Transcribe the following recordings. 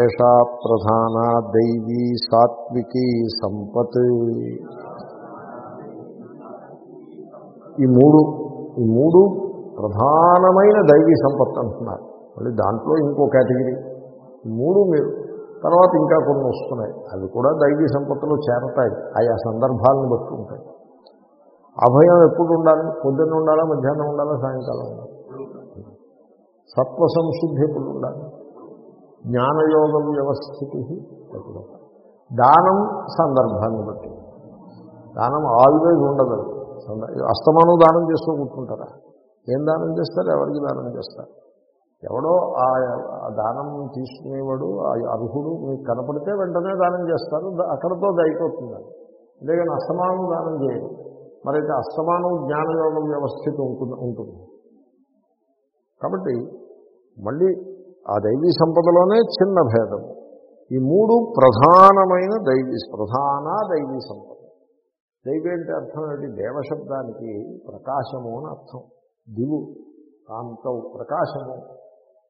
ఏషా ప్రధాన దైవీ సాత్వికీ సంపత్. ఈ మూడు ఈ మూడు ప్రధానమైన దైవీ సంపత్ అంటున్నారు. మళ్ళీ దాంట్లో ఇంకో కేటగిరీ. మూడు మీరు తర్వాత ఇంకా కొన్ని వస్తున్నాయి. అవి కూడా దైవీ సంపత్తులో చేరతాయి. ఆయా సందర్భాలను బట్టి ఉంటాయి. అభయం ఎప్పుడు ఉండాలి? పొద్దున్న ఉండాలా? మధ్యాహ్నం ఉండాలా? సాయంకాలం ఉండాలి? సత్వ సంశుద్ధి ఎప్పుడు ఉండాలి? జ్ఞానయోగ వ్యవస్థితి ఎప్పుడు దానం సందర్భాన్ని బట్టి. దానం ఆల్వేజ్ ఉండదు. అస్తమానం దానం చేస్తూ కూర్చుంటారా? ఏం దానం చేస్తారు? ఎవరికి దానం చేస్తారు? ఎవడో ఆ దానం తీసుకునేవాడు ఆ అర్హుడు మీకు కనపడితే వెంటనే దానం చేస్తారు. అక్కడతో దయకొస్తుంది అంతేగాని అస్తమానం దానం చేయరు. మరైతే అస్తమానం జ్ఞానయోగం వ్యవస్థితి ఉంటుంది. ఉంటుంది. కాబట్టి మళ్ళీ ఆ దైవీ సంపదలోనే చిన్న భేదము ఈ మూడు ప్రధానమైన దైవీ ప్రధాన దైవీ సంపద. దైవీ అంటే అర్థం ఏంటి? దేవశబ్దానికి ప్రకాశము అని అర్థం. దివు కాంతం ప్రకాశము.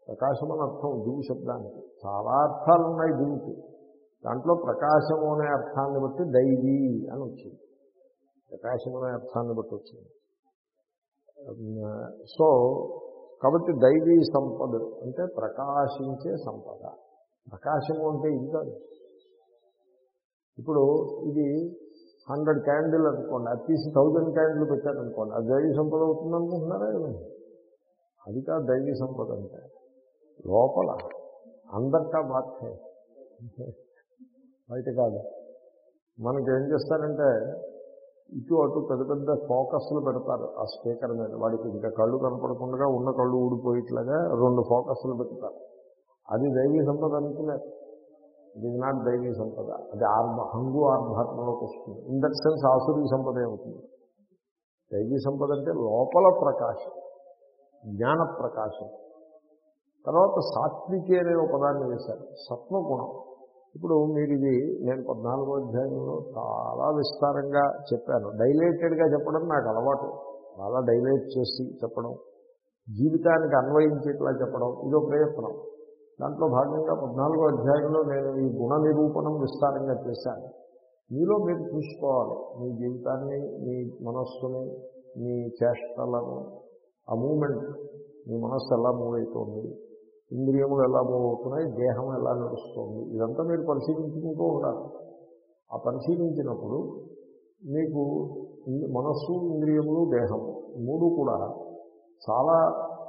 ప్రకాశం అని అర్థం దివు శబ్దానికి. చాలా అర్థాలు ఉన్నాయి దివుకి దాంట్లో ప్రకాశము అనే అర్థాన్ని బట్టి దైవీ అని వచ్చింది. ప్రకాశం అనే అర్థాన్ని బట్టి వచ్చింది. సో కాబట్టి దైవీ సంపద అంటే ప్రకాశించే సంపద. ప్రకాశము అంటే ఇది కాదు. ఇప్పుడు ఇది హండ్రెడ్ క్యాండిల్ అనుకోండి అది తీసి థౌజండ్ క్యాండిల్ పెట్టారనుకోండి అది దైవీ సంపద అవుతుంది అనుకుంటున్నారా అది కాదు దైవీ సంపద అంటే. లోపల అందరికా బాధే బయట కాదు. మనకి ఏం చేస్తారంటే ఇటు అటు పెద్ద పెద్ద ఫోకస్లు పెడతారు ఆ స్పీకర్ మీద. వాడికి ఇంకా కళ్ళు కనపడకుండా ఉన్న కళ్ళు ఊడిపోయేట్లాగా రెండు ఫోకస్లు పెడతారు. అది దైవీ సంపద అనుకున్నారు ఇది నాట్ దైవీ సంపద. అది ఆర్మ హంగు ఆర్భాత్మలోకి వస్తుంది. ఇన్ దట్ సెన్స్ ఆసురీ సంపద అవుతుంది దైవీ సంపద అంటే లోపల ప్రకాశం జ్ఞాన ప్రకాశం. తర్వాత సాత్వికే అనే ఒక పదాన్ని వేశారు. సత్వగుణం. ఇప్పుడు మీరు ఇది నేను పద్నాలుగో అధ్యాయంలో చాలా విస్తారంగా చెప్పాను. డైలేటెడ్గా చెప్పడం నాకు అలవాటు. చాలా డైలేట్ చేసి చెప్పడం జీవితానికి అన్వయించేట్లా చెప్పడం ఇదో ప్రయత్నం. దాంట్లో భాగంగా పద్నాలుగో అధ్యాయంలో నేను ఈ గుణ నిరూపణం విస్తారంగా చేశాను. మీలో మీరు చూసుకోవాలి. మీ జీవితాన్ని మీ మనస్సుని మీ చేష్టలను ఆ మూమెంట్ మీ మనస్సు ఎలా మూవ్ అవుతుంది ఇంద్రియములు ఎలా మూవ్ అవుతున్నాయి దేహం ఎలా నడుస్తుంది ఇదంతా మీరు పరిశీలించుకుంటూ ఉండాలి. ఆ పరిశీలించినప్పుడు మీకు మనస్సు ఇంద్రియములు దేహము మూడు కూడా చాలా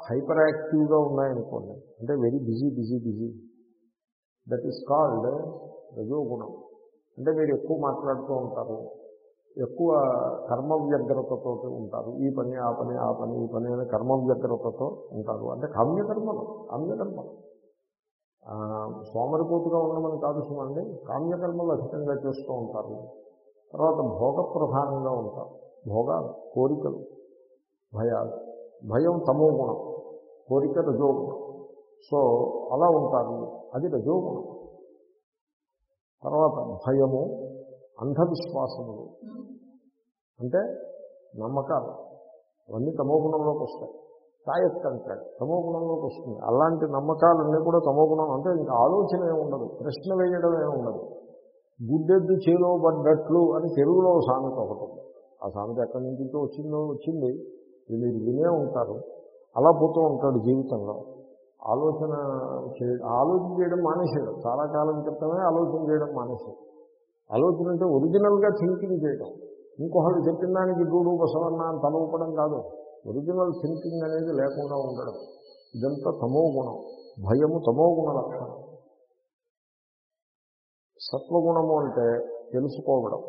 హైపర్ యాక్టివ్గా ఉన్నాయనుకోండి. అంటే very busy busy busy. That is called రజోగుణం. అంటే మీరు ఎక్కువ మాట్లాడుతూ ఉంటారు. ఎక్కువ కర్మ వ్యగ్రతతో ఉంటారు. ఈ పని ఆ పని ఆ పని ఈ పని అనే కర్మ వ్యగ్రతతో ఉంటారు. అంటే కామ్యకర్మలు కామ్యకర్మలు. సోమరిపోతుగా ఉండమని కాదు సుమండి కామ్యకర్మలు అధికంగా చేస్తూ ఉంటారు. తర్వాత భోగ ప్రధానంగా ఉంటారు. భోగాలు కోరికలు భయాలు. భయం తమో గుణం కోరిక రజోగుణం. సో అలా ఉంటారు. అది రజోగుణం. తర్వాత భయము అంధవిశ్వాసములు. అంటే నమ్మకాలు. అవన్నీ తమోగుణంలోకి వస్తాయి. సాయత్ అంటాడు తమోగుణంలోకి వస్తుంది అలాంటి నమ్మకాలన్నీ కూడా తమోగుణం అంటే ఇంకా ఆలోచన ఏముండదు ఉండదు. ప్రశ్న వేయడం ఏముండదు ఉండదు. గుడ్డెద్దు చేలో పడ్డట్లు అని తెలుగులో సామెత ఒకటి ఆ సామెత ఎక్కడి నుంచి వచ్చిందో వచ్చింది. మీరు వినే ఉంటారు. అలా పోతూ ఉంటాడు జీవితంలో. ఆలోచన చేయడం ఆలోచన చేయడం మానేసాడు చాలా కాలం క్రితమే ఆలోచన చేయడం మానేసాడు ఆలోచన అంటే ఒరిజినల్గా థింకింగ్ చేయడం ఇంకొకళ్ళు చెప్పిన దానికి దూడు బసవన్న అని తలవపడం కాదు. ఒరిజినల్ థింకింగ్ అనేది లేకుండా ఉండడం. ఇదంతా తమో గుణం. భయము తమో గుణ లక్షణం. సత్వగుణము అంటే తెలుసుకోవడం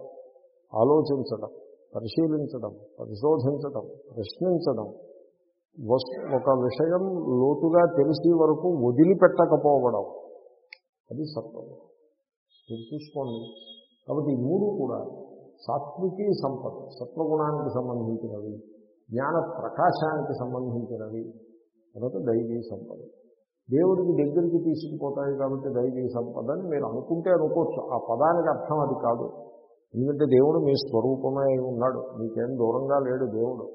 ఆలోచించడం పరిశీలించడం పరిశోధించడం ప్రశ్నించడం. ఒక విషయం లోతుగా తెలిసి వరకు వదిలిపెట్టకపోవడం. అది సత్వం మీరు చూసుకోండి. కాబట్టి ఈ మూడు కూడా సాత్వికీ సంపద సత్వగుణానికి సంబంధించినవి జ్ఞాన ప్రకాశానికి సంబంధించినవి తర్వాత దైవీ సంపద. దేవుడికి దగ్గరికి తీసుకుపోతాయి కాబట్టి దైవీ సంపద అని మీరు అనుకుంటే అనుకోవచ్చు. ఆ పదానికి అర్థం అది కాదు. ఎందుకంటే దేవుడు మీ స్వరూపమే అయి ఉన్నాడు. మీకేం దూరంగా లేడు దేవుడు.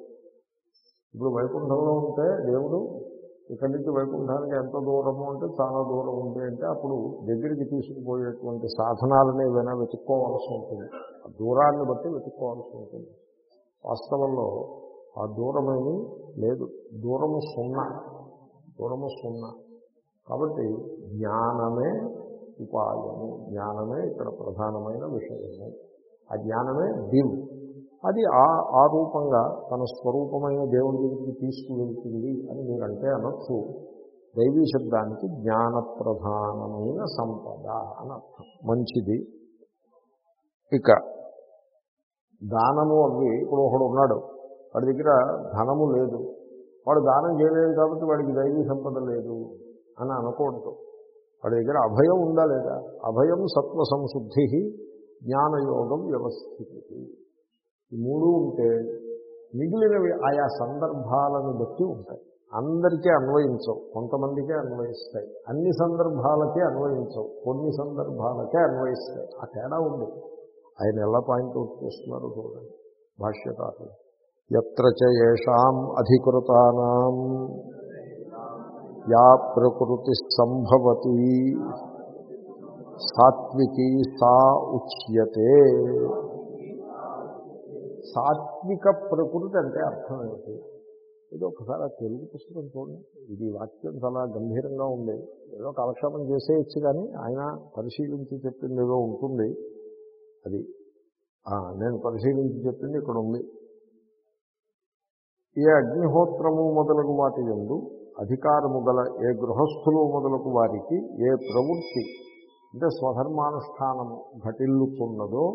ఇప్పుడు వైకుంఠంలో ఉంటే దేవుడు ఇక్కడి నుంచి వైకుంఠానికి ఎంత దూరము అంటే చాలా దూరం ఉంది అంటే అప్పుడు దగ్గరికి తీసుకుపోయేటువంటి సాధనాలని ఏవైనా వెతుక్కోవాల్సి ఉంటుంది. ఆ దూరాన్ని బట్టి వెతుక్కోవాల్సి ఉంటుంది. వాస్తవంలో ఆ దూరమేమి లేదు. దూరము సున్నా. దూరము సున్నా. కాబట్టి జ్ఞానమే ఉపాయము. జ్ఞానమే ఇక్కడ ప్రధానమైన విషయము. ఆ జ్ఞానమే దివ్. అది ఆ ఆ రూపంగా తన స్వరూపమైన దేవుడి దగ్గరికి తీసుకువెళ్తుంది అని మీరంటే అనొచ్చు. దైవీ శబ్దానికి జ్ఞానప్రధానమైన సంపద అని అర్థం. మంచిది. ఇక దానము అవి ఇప్పుడు ఒకడు ఉన్నాడు. వాడి దగ్గర ధనము లేదు. వాడు దానం చేయలేదు కాబట్టి వాడికి దైవీ సంపద లేదు అని అనకూడదు. వాడి దగ్గర అభయం ఉందా లేదా? అభయం సత్వ సంశుద్ధి జ్ఞానయోగం వ్యవస్థితి. ఈ మూడు ఉంటే మిగిలినవి ఆయా సందర్భాలను బట్టి ఉంటాయి. అందరికీ అన్వయించవు. కొంతమందికే అన్వయిస్తాయి. అన్ని సందర్భాలకే అన్వయించవు. కొన్ని సందర్భాలకే అన్వయిస్తాయి. ఆ తేడా ఉంది. ఆయన ఎలా పాయింట్అవుట్ చేస్తున్నారు చూడండి. భాష్యకారులు. ఎత్ర చేషాం అధికృతానాం యా ప్రకృతి సంభవతి సాత్వికీ సా ఉచ్యతే సాత్విక ప్రకృతి అంటే అర్థం ఏమిటి? ఇది ఒకసారి ఆ తెలుగు పుస్తకం చూడండి. ఇది వాక్యం చాలా గంభీరంగా ఉంది. ఏదో కాలక్షేపం చేసేయచ్చు కానీ ఆయన పరిశీలించి చెప్పింది ఏదో ఉంటుంది. అది. నేను పరిశీలించి చెప్పింది ఇక్కడ ఉంది. ఏ అగ్నిహోత్రము మొదలగు వాటి ఎందు అధికారము గల ఏ గృహస్థులు మొదలగు వారికి ఏ ప్రవృత్తి అంటే స్వధర్మానుష్ఠానము ఘటిల్లుతున్నదో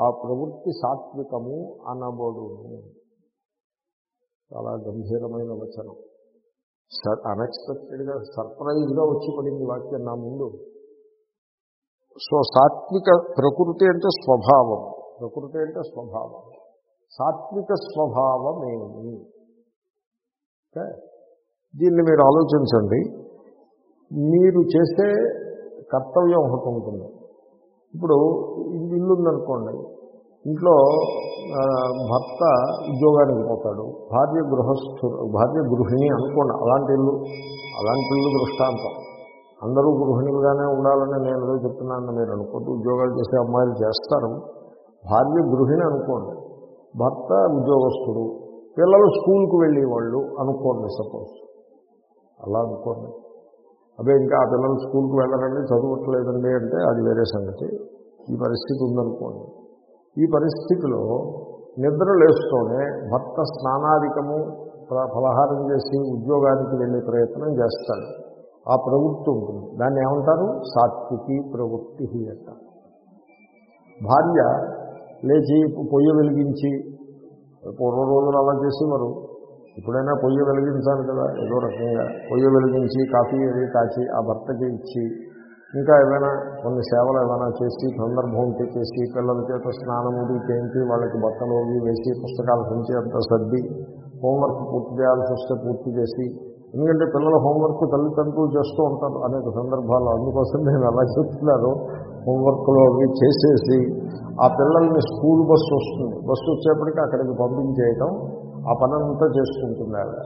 ఆ ప్రవృత్తి సాత్వికము అనబడును. చాలా గంభీరమైన వచనం. సర్ అన్ఎక్స్పెక్టెడ్గా సర్ప్రైజ్గా వచ్చి పడింది వాక్యం నా ముందు. సో సాత్విక ప్రకృతి అంటే స్వభావం. ప్రకృతి అంటే స్వభావం. సాత్విక స్వభావమేమి? ఓకే? దీన్ని మీరు ఆలోచించండి. మీరు చేసే కర్తవ్యం ఒకటి ఉంటుంది. ఇప్పుడు ఇల్లు ఉందనుకోండి ఇంట్లో భర్త ఉద్యోగానికి పోతాడు. భార్య గృహస్థు భార్య గృహిణి అనుకోండి అలాంటి ఇల్లు అలాంటి ఇల్లు దృష్టాంతం. అందరూ గృహిణులుగానే ఉండాలని నేను ఏదో చెప్తున్నానని మీరు అనుకోండి ఉద్యోగాలు చేసే అమ్మాయిలు చేస్తారు. భార్య గృహిణి అనుకోండి భర్త ఉద్యోగస్తుడు పిల్లలు స్కూల్కి వెళ్ళేవాళ్ళు అనుకోండి సపోజ్. అలా అనుకోండి. అదే ఇంకా ఆ పిల్లలు స్కూల్కి వెళ్ళరండి చదవట్లేదండి అంటే అది వేరే సంగతి. ఈ పరిస్థితి ఉందనుకోండి. ఈ పరిస్థితిలో నిద్ర లేస్తూనే భర్త స్నానాధికము ఫలహారం చేసి ఉద్యోగానికి వెళ్ళే ప్రయత్నం చేస్తాడు. ఆ ప్రవృత్తి ఉంటుంది. దాన్ని ఏమంటారు? సాత్వికి ప్రవృత్తి అంట. భార్య లేచి పొయ్యి వెలిగించి పూర్వ రోజులు అలా చేసేవారు. ఎప్పుడైనా పొయ్యి వెలిగించాలి కదా ఏదో రకంగా. పొయ్యి వెలిగించి కాఫీ అవి కాచి ఆ భర్తకి ఇచ్చి ఇంకా ఏమైనా కొన్ని సేవలు ఏమైనా చేసి సందర్భం ఉంటే చేసి పిల్లల చేత స్నానముడి చేయించి వాళ్ళకి బట్టలు అవి వేసి పుస్తకాలు పెంచి అంత సర్ది హోంవర్క్ పూర్తి చేయాల్సి వస్తే పూర్తి చేసి. ఎందుకంటే పిల్లల హోంవర్క్ తల్లిదండ్రులు చేస్తూ ఉంటారు అనేక సందర్భాలు అందుకోసం నేను అలా చెప్తున్నాను. హోంవర్క్లో అవి చేసేసి ఆ పిల్లల్ని స్కూల్ బస్సు వస్తుంది. బస్సు వచ్చేప్పటికి అక్కడికి పంపించేయటం ఆ పనంతా చేసుకుంటుంది ఆవిడ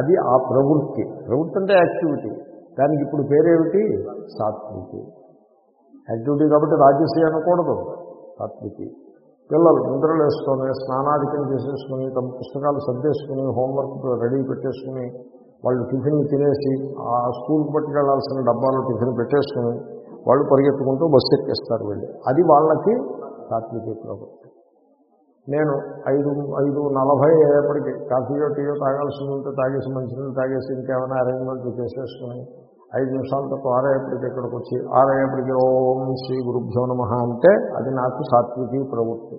అది ఆ ప్రవృత్తి. ప్రవృత్తి అంటే యాక్టివిటీ. దానికి ఇప్పుడు పేరేమిటి? సాత్వికి. యాక్టివిటీ కాబట్టి రాజసీ అనకూడదు. సాత్వికి. పిల్లలు నిద్రలేసుకొని స్నానాధికం చేసేసుకుని తమ పుస్తకాలు సర్దేసుకుని హోంవర్క్ రెడీ పెట్టేసుకుని వాళ్ళు టిఫిన్ తినేసి ఆ స్కూల్కి పట్టుకెళ్ళాల్సిన డబ్బాలో టిఫిన్ పెట్టేసుకుని వాళ్ళు పరిగెత్తుకుంటూ బస్సు ఎక్కేస్తారు వెళ్ళి. అది వాళ్ళకి సాత్విక ప్రవృత్తి. నేను ఐదు ఐదు నలభై అయ్యేప్పటికి కాఫీయో టీయో తాగాల్సి ఉంటే తాగేసి మంచినీళ్ళు తాగేసి ఇంకేమైనా అరేంజ్మెంట్లు చేసేసుకుని ఐదు నిమిషాల తక్కువ ఆరయ్యేప్పటికి ఇక్కడికి వచ్చి ఆరయ్యేప్పటికి ఓం శ్రీ గురుభ్యో నమ అంటే అది నాకు సాత్వికి ప్రవృత్తి.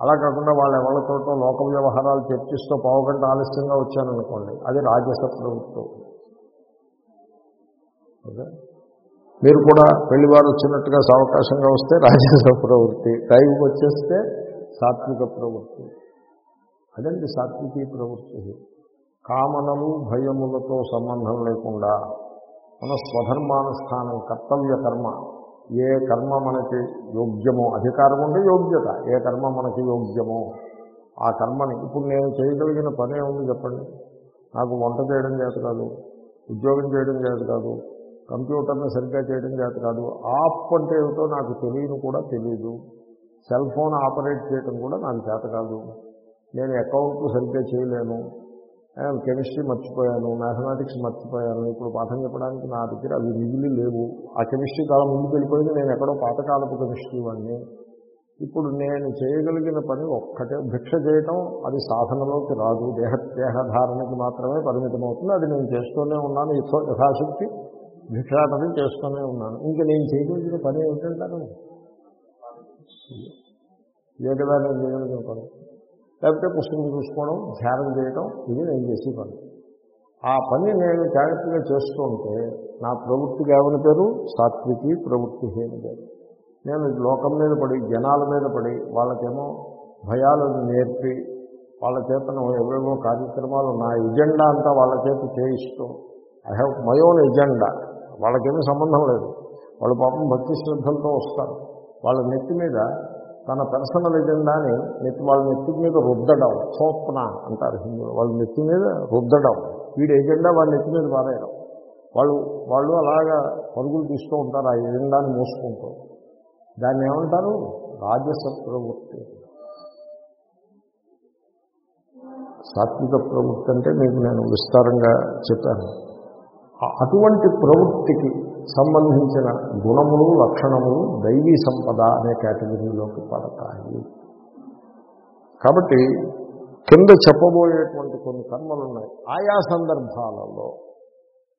అలా కాకుండా వాళ్ళ ఎవరితోటో లోక వ్యవహారాలు చర్చిస్తూ పావుగంట ఆలస్యంగా వచ్చాననుకోండి అది రాజస ప్రవృత్తి ఓకే? మీరు కూడా పెళ్ళివారు వచ్చినట్టుగా సవకాశంగా వస్తే రాజస ప్రవృత్తి. టైంకి వచ్చేస్తే సాత్విక ప్రవృత్తి. అదండి సాత్వికీ ప్రవృత్తి. కామనలు భయములతో సంబంధం లేకుండా మన స్వధర్మానుష్ఠానం కర్తవ్య కర్మ ఏ కర్మ మనకి యోగ్యమో అధికారం ఉంటే యోగ్యత ఏ కర్మ మనకి యోగ్యమో ఆ కర్మని ఇప్పుడు నేను చేయగలిగిన పనే ఉంది చెప్పండి. నాకు వంట చేయడం చేత కాదు ఉద్యోగం చేయడం చేత కాదు కంప్యూటర్ని సరిగ్గా చేయడం చేత కాదు ఆప్ అంటే ఏమిటో నాకు తెలియని కూడా తెలియదు సెల్ ఫోన్ ఆపరేట్ చేయడం కూడా నాకు చేత కాదు. నేను అకౌంట్లు సరిగ్గా చేయలేను. కెమిస్ట్రీ మర్చిపోయాను మ్యాథమెటిక్స్ మర్చిపోయాను. ఇప్పుడు పాఠం చెప్పడానికి నా దగ్గర అవి మిగిలి లేవు. ఆ కెమిస్ట్రీ కాలం ముందుకు వెళ్ళిపోయింది. నేను ఎక్కడో పాతకాలపు కెమిస్ట్రీ వాడిని. ఇప్పుడు నేను చేయగలిగిన పని ఒక్కటే. భిక్ష చేయటం అది సాధనలోకి రాదు. దేహ దేహధారణకి మాత్రమే పరిమితం అవుతుంది అది నేను చేస్తూనే ఉన్నాను. యథాశక్తి భిక్షాటనం చేస్తూనే ఉన్నాను. ఇంకా నేను చేయగలిగిన పని ఏమిటంటారు? ఇదే కదా నేను చేయగలిగిన పని? లేకపోతే పుస్తకం చూసుకోవడం ధ్యానం చేయడం ఇది నేను చేసే పని. ఆ పని నేను జాగ్రత్తగా చేస్తుంటే నా ప్రవృత్తికి ఏమని పేరు? సాత్వికి ప్రవృత్తి అని పేరు. నేను లోకం మీద పడి జనాల మీద పడి వాళ్ళకేమో భయాలను నేర్పి వాళ్ళ చేత ఏవేవో కార్యక్రమాలు నా ఎజెండా అంతా వాళ్ళ చేత చేయిస్తూ I have my own agenda. వాళ్ళకేమీ సంబంధం లేదు. వాళ్ళు పాపం భక్తి శ్రద్ధలతో వస్తారు. వాళ్ళ నెత్తి మీద తన పర్సనల్ ఎజెండాని నెత్తి వాళ్ళ నెత్తి మీద రుద్దడం స్వప్న అంటారు హిందువులు వాళ్ళ నెత్తి మీద రుద్దడం. వీడి ఎజెండా వాళ్ళ నెత్తి మీద పారేయడం. వాళ్ళు వాళ్ళు అలాగా పరుగులు తీస్తూ ఉంటారు ఆ ఎజెండాని మోసుకుంటూ. దాన్ని ఏమంటారు? రాజస ప్రవృత్తి సాత్విక ప్రవృత్తి అంటే మీకు నేను విస్తారంగా చెప్పాను. అటువంటి ప్రవృత్తికి సంబంధించిన గుణములు లక్షణములు దైవీ సంపద అనే కేటగిరీలోకి పడతాయి. కాబట్టి కింద చెప్పబోయేటువంటి కొన్ని కర్మలు ఉన్నాయి. ఆయా సందర్భాలలో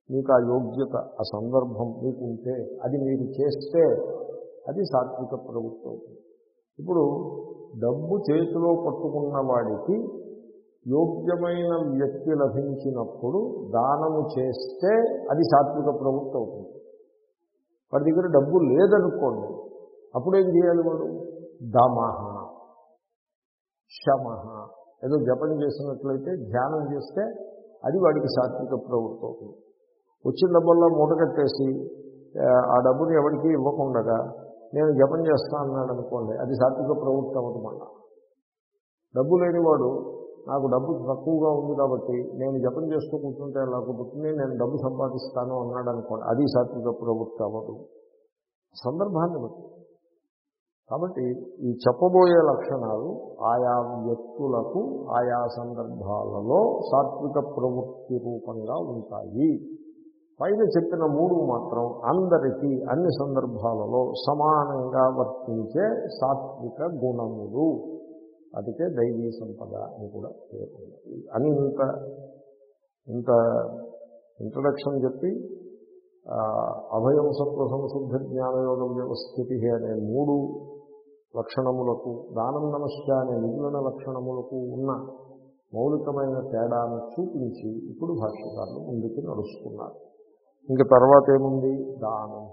మీకు ఆ యోగ్యత ఆ సందర్భం మీకు ఉంటే అది మీరు చేస్తే అది సాత్విక ప్రభుత్వం ఇప్పుడు డబ్బు చేతిలో పట్టుకున్న వాడికి యోగ్యమైన వ్యక్తి లభించినప్పుడు దానము చేస్తే అది సాత్విక ప్రవృత్తి. అవుతుంది వాడి దగ్గర డబ్బు లేదనుకోండి అప్పుడేం చేయాలి వాడు? దమహ శమహ ఏదో జపం చేసినట్లయితే ధ్యానం చేస్తే అది వాడికి సాత్విక ప్రవృత్తి అవుతుంది. వచ్చిన డబ్బుల్లో మూట కట్టేసి ఆ, ఆ డబ్బుని ఎవరికి ఇవ్వకుండా నేను జపం చేస్తా అన్నాడు అనుకోండి అది సాత్విక ప్రవృత్తి అవ్వదు మళ్ళా. డబ్బు లేనివాడు నాకు డబ్బు తక్కువగా ఉంది కాబట్టి నేను జపం చేస్తూ కూర్చుంటే ఎలా కుదురుతుంది? నేను డబ్బు సంపాదిస్తాను అన్నాడు అనుకోండి. అది సాత్విక ప్రవృత్తి అవ్వదు. సందర్భాన్ని బట్టి. కాబట్టి ఈ చెప్పబోయే లక్షణాలు ఆయా వ్యక్తులకు ఆయా సందర్భాలలో సాత్విక ప్రవృత్తి రూపంగా ఉంటాయి. పైన చెప్పిన మూడు మాత్రం అందరికీ అన్ని సందర్భాలలో సమానంగా వర్తించే సాత్విక గుణములు. అందుకే దైవీ సంపద అని కూడా పేరు అని ఇంత ఇంత ఇంట్రడక్షన్ చెప్పి ఆ, అభయం సత్వ సంశుద్ధ జ్ఞానయోగ వ్యవస్థితి అనే మూడు లక్షణములకు దానం నమస్య అనే మిగిలిన లక్షణములకు ఉన్న మౌలికమైన తేడాను చూపించి ఇప్పుడు భాష్యకారులు ముందుకు నడుస్తున్నారు. ఇంక తర్వాత ఏముంది? దానం.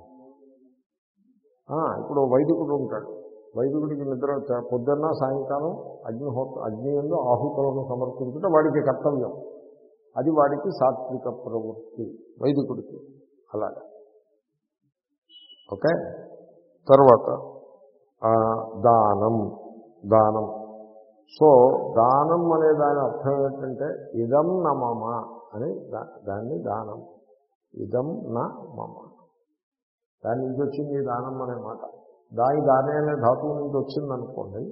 ఇప్పుడు వైదికుడు ఉంటాడు. వైదికుడికి నిద్ర చ- పొద్దున్న సాయంకాలం అగ్నిహోత్ర అగ్ని ఎందు ఆహుతులను సమర్పించడం వాడికి కర్తవ్యం. అది వాడికి సాత్విక ప్రవృత్తి వైదికుడికి అలాగా. ఓకే? తర్వాత దానం. దానం. సో దానం అనే దాని అర్థం ఏంటంటే ఇదం నమమ అని దాన్ని దానం. ఇదం నా మమ దాని నుంచి వచ్చింది దానం అనే మాట. దాని దాని అనే ధాతువు నుంచి వచ్చింది అనుకోండి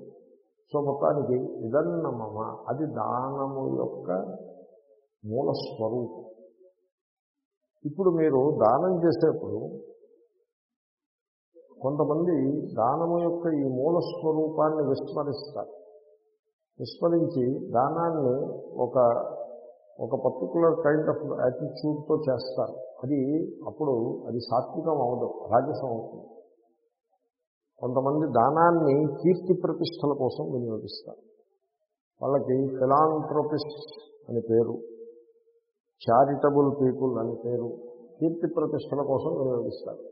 సో మొత్తానికి ఇదన్న మమ అది దానము యొక్క మూల స్వరూపం. ఇప్పుడు మీరు దానం చేసేప్పుడు కొంతమంది దానము యొక్క ఈ మూల స్వరూపాన్ని విస్మరిస్తారు. విస్మరించి దానాన్ని ఒక ఒక పర్టికులర్ కైండ్ ఆఫ్ యాటిట్యూడ్తో చేస్తారు. అది అప్పుడు అది సాత్వికం అవదు రాజసం అవుతుంది కొంతమంది దానాన్ని కీర్తి ప్రతిష్టల కోసం వినియోగిస్తారు. వాళ్ళకి ఫిలాంథ్రోపిస్ట్ అని పేరు చారిటబుల్ పీపుల్ అని పేరు కీర్తి ప్రతిష్టల కోసం వినియోగిస్తారు.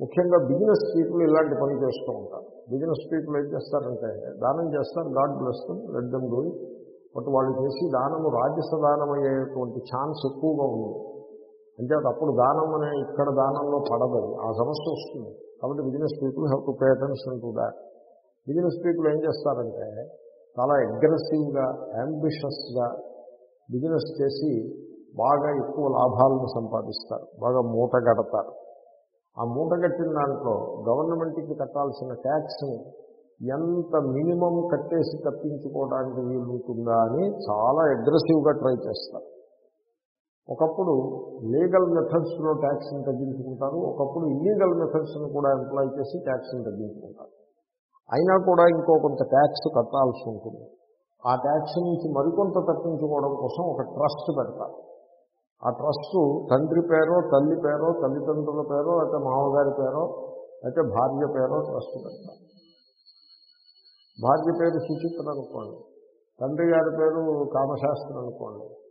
ముఖ్యంగా బిజినెస్ పీపుల్ ఇలాంటి పని చేస్తూ ఉంటారు. బిజినెస్ పీపుల్ ఏం చేస్తారంటే దానం చేస్తారు గాడ్ బ్లెస్ రెడ్డం దమ్ డూ బట్ వాళ్ళు చేసి దానము రాజస దానం అయ్యేటువంటి ఛాన్స్ ఎక్కువగా ఉంది. అంటే అది అప్పుడు దానం అనే ఇక్కడ దానంలో పడదు. ఆ సమస్య వస్తుంది. కాబట్టి business people have to pay attention to that business people ఏం చేస్తారంటే చాలా అగ్రెసివ్గా అంబిషియస్గా బిజినెస్ చేసి బాగా ఎక్కువ లాభాలను సంపాదిస్తారు. బాగా మూట కడతారు. ఆ మూట కట్టిన దాంట్లో గవర్నమెంట్కి కట్టాల్సిన ట్యాక్స్ని ఎంత మినిమం కట్టేసి తప్పించుకోవడానికి వీలుంటుందా అని చాలా అగ్రెసివ్గా ట్రై చేస్తారు. ఒకప్పుడు లీగల్ మెథడ్స్లో ట్యాక్స్ని తగ్గించుకుంటారు ఒకప్పుడు ఇల్లీగల్ మెథడ్స్ని కూడా ఎంప్లాయ్ చేసి ట్యాక్స్ని తగ్గించుకుంటారు. అయినా కూడా ఇంకో కొంత ట్యాక్స్ కట్టాల్సి ఉంటుంది. ఆ ట్యాక్స్ నుంచి మరికొంత తప్పించుకోవడం కోసం ఒక ట్రస్ట్ పెడతారు. ఆ ట్రస్ట్ తండ్రి పేరో తల్లి పేరో తల్లిదండ్రుల పేరో లేకపోతే మామగారి పేరో లేకపోతే భార్య పేరో ట్రస్ట్ పెడతారు. భార్య పేరు సుచిత్ర అనుకోండి తండ్రి గారి పేరు కామశాస్త్రం అనుకోండి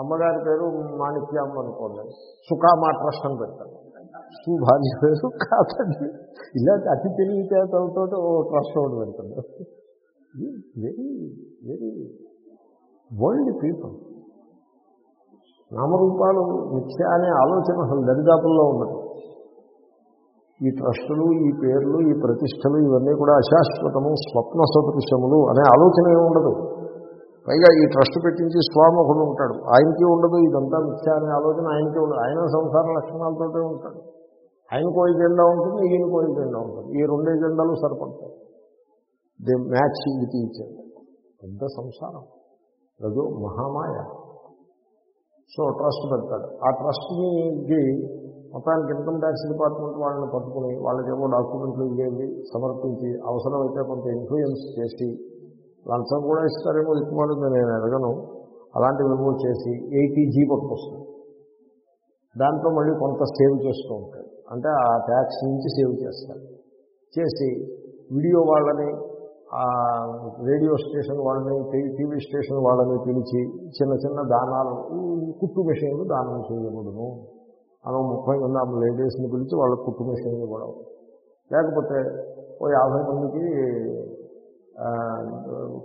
అమ్మగారి పేరు మాణిక్యమ్మ అనుకోండి. సుఖామా ట్రస్ట్ అని పెడతారు సుభాని పేరు కాదండి. ఇలాంటి అతి తెలివితేటలతో ఓ ట్రస్ట్ ఒకటి పెడతాడు వెరీ వెరీ వరల్డ్ పీపుల్ నామరూపాలు మిథ్య అనే ఆలోచన అసలు దరిదాపుల్లో ఉన్నది ఈ ట్రస్టులు ఈ పేర్లు ఈ ప్రతిష్టలు ఇవన్నీ కూడా అశాశ్వతము స్వప్న సదృశ్యములు అనే ఆలోచన ఏమి ఉండదు. పైగా ఈ ట్రస్ట్ పెట్టించి స్వామి ఒకడు ఉంటాడు. ఆయనకి ఉండదు ఇదంతా మిథ్యా అనే ఆలోచన ఆయనకి ఉండదు. ఆయన సంసార లక్షణాలతోటే ఉంటాడు. ఆయనకో ఎజెండా ఉంటుంది ఈయనకో ఎజెండా ఉంటుంది. ఈ రెండు ఎజెండాలు సరిపడతాయి. దే మ్యాచ్ ఇది ఈచ్ పెద్ద సంసారం. అదో మహామాయ. సో ట్రస్ట్ పెడతాడు. ఆ ట్రస్ట్ని మొత్తానికి ఇన్కమ్ ట్యాక్స్ డిపార్ట్మెంట్ వాళ్ళని పట్టుకుని వాళ్ళకేమో డాక్యుమెంట్లు ఇవేవి సమర్పించి అవసరమైతే కొంత ఇన్ఫ్లుయెన్స్ చేసి లంచం కూడా ఇస్తారేమో ఇటుమాలు నేను అడగను. అలాంటివి ఏమో చేసి ఎయిటీ జీ పట్టుకొస్తాం దాంట్లో మళ్ళీ కొంత సేవ్ చేస్తూ ఉంటాడు అంటే ఆ ట్యాక్స్ నుంచి సేవ్ చేస్తాడు చేసి వీడియో వాళ్ళని ఆ రేడియో స్టేషన్ వాళ్ళని టీవీ స్టేషన్ వాళ్ళని పిలిచి చిన్న చిన్న దానాలు కుట్టు మిషన్లు దానం చేయకూడదు అలా ముప్పై మంది ఆ లేడీస్ని పిలిచి వాళ్ళ కుట్టు మిషన్లు కూడా. లేకపోతే ఓ యాభై మందికి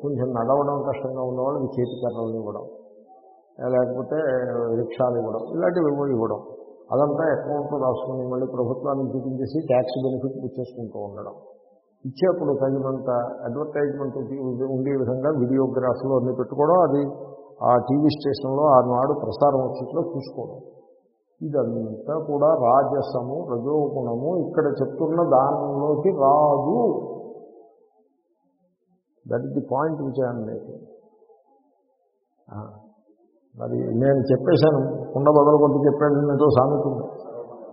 కొంచెం నడవడం కష్టంగా ఉన్న వాళ్ళకి చేతి కర్రలు ఇవ్వడం లేకపోతే రిక్షాలు ఇవ్వడం ఇలాంటివి ఇవ్వడం. అదంతా అకౌంట్లో రాసుకుని మళ్ళీ ప్రభుత్వానికి చూపించేసి ట్యాక్స్ బెనిఫిట్ ఇచ్చేసుకుంటూ ఉండడం. ఇచ్చేప్పుడు తగినంత అడ్వర్టైజ్మెంట్ ఉండే విధంగా వీడియోగ్రాఫ్లో అన్ని పెట్టుకోవడం అది ఆ టీవీ స్టేషన్లో ఆనాడు ప్రసారం వచ్చేట్లో చూసుకోవడం. ఇదంతా కూడా రాజసము రజోగుణము ఇక్కడ చెప్తున్న దానిలోకి రాదు. That is the point which I'm making మరి నేను చెప్పేశాను కుండ బదులు కొద్ది చెప్పాడు నేతో సామెతుంది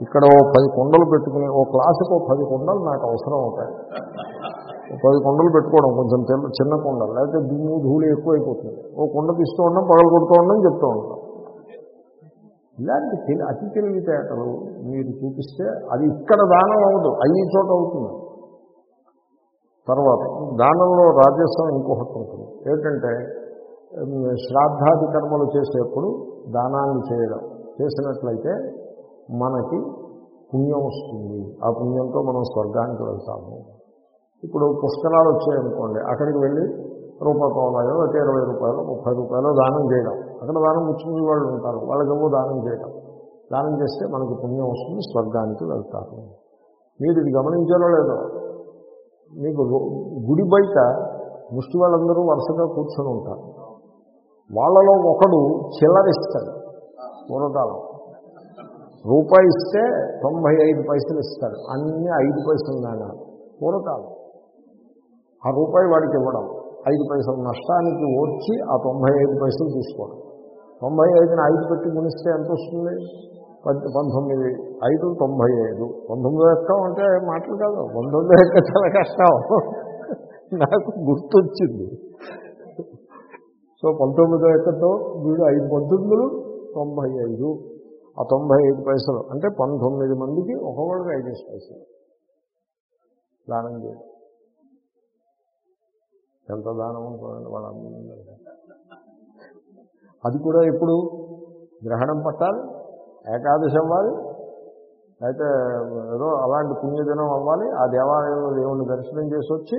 ఇక్కడ ఓ పది కొండలు పెట్టుకుని ఓ క్లాసుకు ఓ పది కొండలు నాకు అవసరం అవుతాయి. పది కొండలు పెట్టుకోవడం కొంచెం చిన్న చిన్న కొండలు లేకపోతే దుమ్ము ధూళి ఎక్కువైపోతుంది. ఓ కుండ తీస్తూ ఉండడం పగలు కొడుతూ ఉండడం చెప్తూ ఉంటాం. ఇలాంటి తెలి అతి తెలివితేటలు మీరు చూపిస్తే అది ఇక్కడ దానం అవ్వదు అయ్యి చోట అవుతుంది. తర్వాత దానంలో రాజస్వం ఇంకొకటి ఉంటుంది. ఏంటంటే శ్రాద్ధాది కర్మలు చేసేప్పుడు దానాన్ని చేయడం. చేసినట్లయితే మనకి పుణ్యం వస్తుంది. ఆ పుణ్యంతో మనం స్వర్గానికి వెళ్తాము. ఇప్పుడు పుష్కరాలు వచ్చాయనుకోండి అక్కడికి వెళ్ళి రూపాయి పావులాయో లేకపోతే ఇరవై రూపాయలు ముప్పై రూపాయలు దానం చేయడం. అక్కడ దానం ముచ్చుకునే వాళ్ళు ఉంటారు. వాళ్ళకేమో దానం చేయడం. దానం చేస్తే మనకి పుణ్యం వస్తుంది స్వర్గానికి వెళ్తారు. మీరు ఇది గమనించారో లేదో? మీకు గుడి బయట ముష్టి వాళ్ళందరూ వరుసగా కూర్చొని ఉంటారు. వాళ్ళలో ఒకడు చిల్లరిస్తాడు పూర్వకాలం. రూపాయి ఇస్తే తొంభై ఐదు పైసలు ఇస్తాడు. అన్ని ఐదు పైసలు నాణాలు. పూర్వకాలం. ఆ రూపాయి వాడికి ఇవ్వడం. ఐదు పైసలు నష్టానికి వచ్చి ఆ తొంభై ఐదు పైసలు తీసుకోవడం. తొంభై ఐదుని ఐదు పెట్టి గుణిస్తే ఎంత వస్తుంది? పంతొమ్మిది ఐదు తొంభై ఐదు. పంతొమ్మిదో ఎక్కం అంటే మాటలు కాదు. పంతొమ్మిదో ఎక్క చాలా కష్టం. నాకు గుర్తొచ్చింది. సో పంతొమ్మిదో ఎక్కతో వీడు ఐదు పంతొమ్మిదిలు తొంభై ఐదు. ఆ తొంభై ఐదు పైసలు. అంటే పంతొమ్మిది మందికి ఒక్కొక్కడికి ఐదు పైసలు. దానం చేయడం ఎంత దానం అనుకోండి వాళ్ళందరూ అది కూడా ఇప్పుడు గ్రహణం పట్టాలి? ఏకాదశి అవ్వాలి. అయితే ఏదో అలాంటి పుణ్యదినం అవ్వాలి. ఆ దేవాలయంలో దేవుణ్ణి దర్శనం చేసి వచ్చి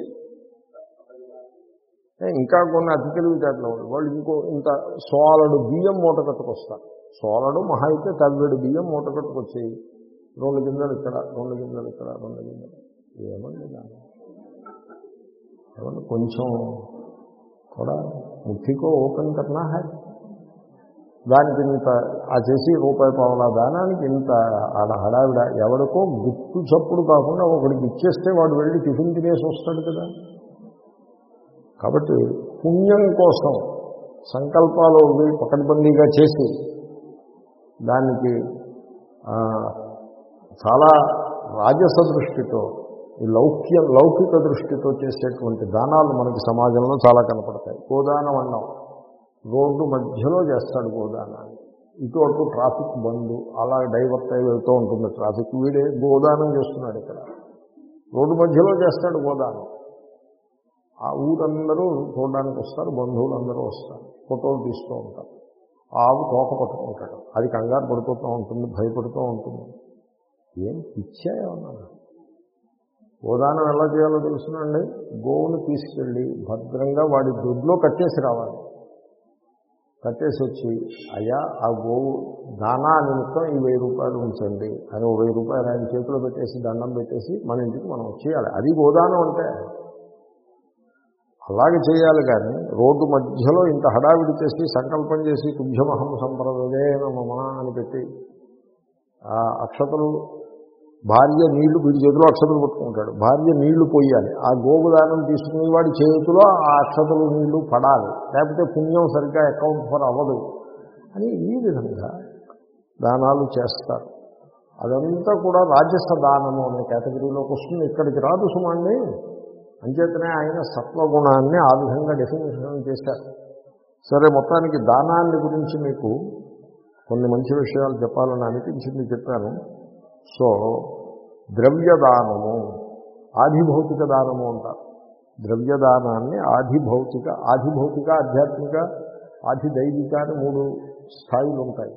ఇంకా కొన్ని అతి తెలివితేటలు వాళ్ళు వాళ్ళు ఇంకో ఇంత సోలడు బియ్యం మూట కట్టుకొస్తారు. సోలడు మహా అయితే తవ్వేడు బియ్యం మూట కట్టుకొచ్చి రెండు గింజలు ఇక్కడ రెండు గింజలు ఇక్కడ రెండు గింజలు. ఏమండి ఏమన్నా కొంచెం కూడా ముఖ్యకో ఓపెన్ కన్నా హ్యాపీ. దానికి ఇంత ఆ చేసి రూపాయి పావుల దానానికి ఇంత ఆడ హడావిడ ఎవరికో గుట్టు చప్పుడు కాకుండా ఒకడికి ఇచ్చేస్తే వాడు వెళ్ళి టిఫిన్ తినేసి వస్తాడు కదా. కాబట్టి పుణ్యం కోసం సంకల్పాలు పకడ్బందీగా చేసి దానికి చాలా రాజస దృష్టితో ఈ లౌక్య లౌకిక దృష్టితో చేసేటువంటి దానాలు మనకి సమాజంలో చాలా కనపడతాయి. గోదానం అన్నాం రోడ్డు మధ్యలో చేస్తాడు గోదానాన్ని ఇటు అటు ట్రాఫిక్ బంద్ అలా డైవర్ట్ అయి వెళ్తూ ఉంటుంది ట్రాఫిక్. వీడే గోదానం చేస్తున్నాడు ఇక్కడ. రోడ్డు మధ్యలో చేస్తాడు గోదానం. ఆ ఊరందరూ చూడడానికి వస్తారు బంధువులు అందరూ వస్తారు ఫోటోలు తీస్తూ ఉంటారు. ఆవు తోక పట్టుకుంటాడు. అది కంగారు పడిపోతూ ఉంటుంది భయపడుతూ ఉంటుంది. ఏం పిచ్చాయేమన్నా గోదానం ఎలా చేయాలో తెలుసునండి. గోవును తీసుకెళ్ళి భద్రంగా వాడి దొడ్లో కట్టేసి రావాలి. కట్టేసి వచ్చి అయ్యా ఆ గోవు దానా నిమిత్తం ఈ వెయ్యి రూపాయలు ఉంచండి. అని ఓ వెయ్యి రూపాయలు ఆయన చేతిలో పెట్టేసి దండం పెట్టేసి మన ఇంటికి మనం చేయాలి అది గోదానం అంటే. అలాగే చేయాలి కానీ రోడ్డు మధ్యలో ఇంత హడావిడి చేసి సంకల్పం చేసి కుంభమహం సంప్రదే నమ అని పెట్టి ఆ అక్షతలు భార్య నీళ్ళు వీడి చేతిలో అక్షతలు పట్టుకుంటాడు. భార్య నీళ్ళు పోయాలి. ఆ గోగుదానం తీసుకునే వాడి చేతిలో ఆ అక్షతలు నీళ్ళు పడాలి. లేకపోతే పుణ్యం సరిగ్గా అకౌంట్ ఫర్ అవ్వదు. అని ఈ విధంగా దానాలు చేస్తారు. అదంతా కూడా రాజస దానము అనే కేటగిరీలోకి వస్తుంది. ఇక్కడికి రాదు సుమండి అంచేతనే ఆయన సత్వగుణాన్ని ఆ విధంగా డెఫినేషన్ చేశారు. సరే మొత్తానికి దానాన్ని గురించి మీకు కొన్ని మంచి విషయాలు చెప్పాలని అనిపించింది చెప్పాను. సో ద్రవ్యదానము ఆధిభౌతిక దానము అంటారు. ద్రవ్యదానాన్ని ఆధిభౌతిక ఆధిభౌతిక ఆధ్యాత్మిక ఆధిదైవిక అని మూడు స్థాయిలు ఉంటాయి.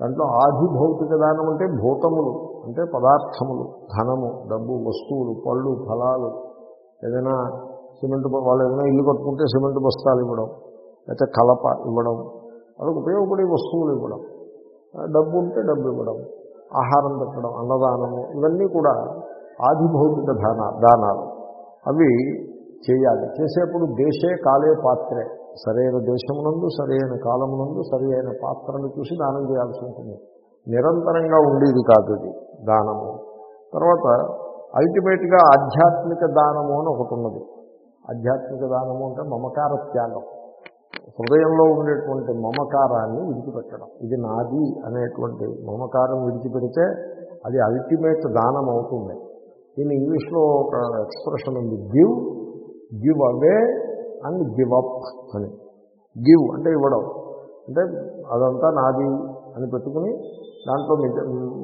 దాంట్లో ఆధిభౌతిక దానం అంటే భూతములు అంటే పదార్థములు ధనము డబ్బు వస్తువులు పళ్ళు ఫలాలు. ఏదైనా సిమెంట్ వాళ్ళు ఏదైనా ఇల్లు కట్టుకుంటే సిమెంట్ బస్తాలు ఇవ్వడం లేకపోతే కలప ఇవ్వడం వాళ్ళకి ఉపయోగపడే వస్తువులు ఇవ్వడం. డబ్బు ఉంటే డబ్బు ఇవ్వడం. ఆహారం పెట్టడం అన్నదానము ఇవన్నీ కూడా ఆదిభౌతిక దాన దానాలు. అవి చేయాలి. చేసేప్పుడు దేశే కాలే పాత్రే. సరైన దేశమునందు సరైన కాలమునందు సరైన పాత్రను చూసి దానం చేయాల్సి ఉంటుంది. నిరంతరంగా ఉండేది కాదు ఇది దానము. తర్వాత అల్టిమేట్గా ఆధ్యాత్మిక దానము అని ఒకటి ఉన్నది. ఆధ్యాత్మిక దానము అంటే మమకార త్యాగం. హృదయంలో ఉండేటువంటి మమకారాన్ని విడిచిపెట్టడం. ఇది నాది అనేటువంటి మమకారం విడిచిపెడితే అది అల్టిమేట్ దానం అవుతుంది. దీని ఇంగ్లీష్లో ఒక ఎక్స్ప్రెషన్ ఉంది give give away and give up అని. గివ్ అంటే ఇవ్వడం. అంటే అదంతా నాది అని పెట్టుకుని దాంట్లో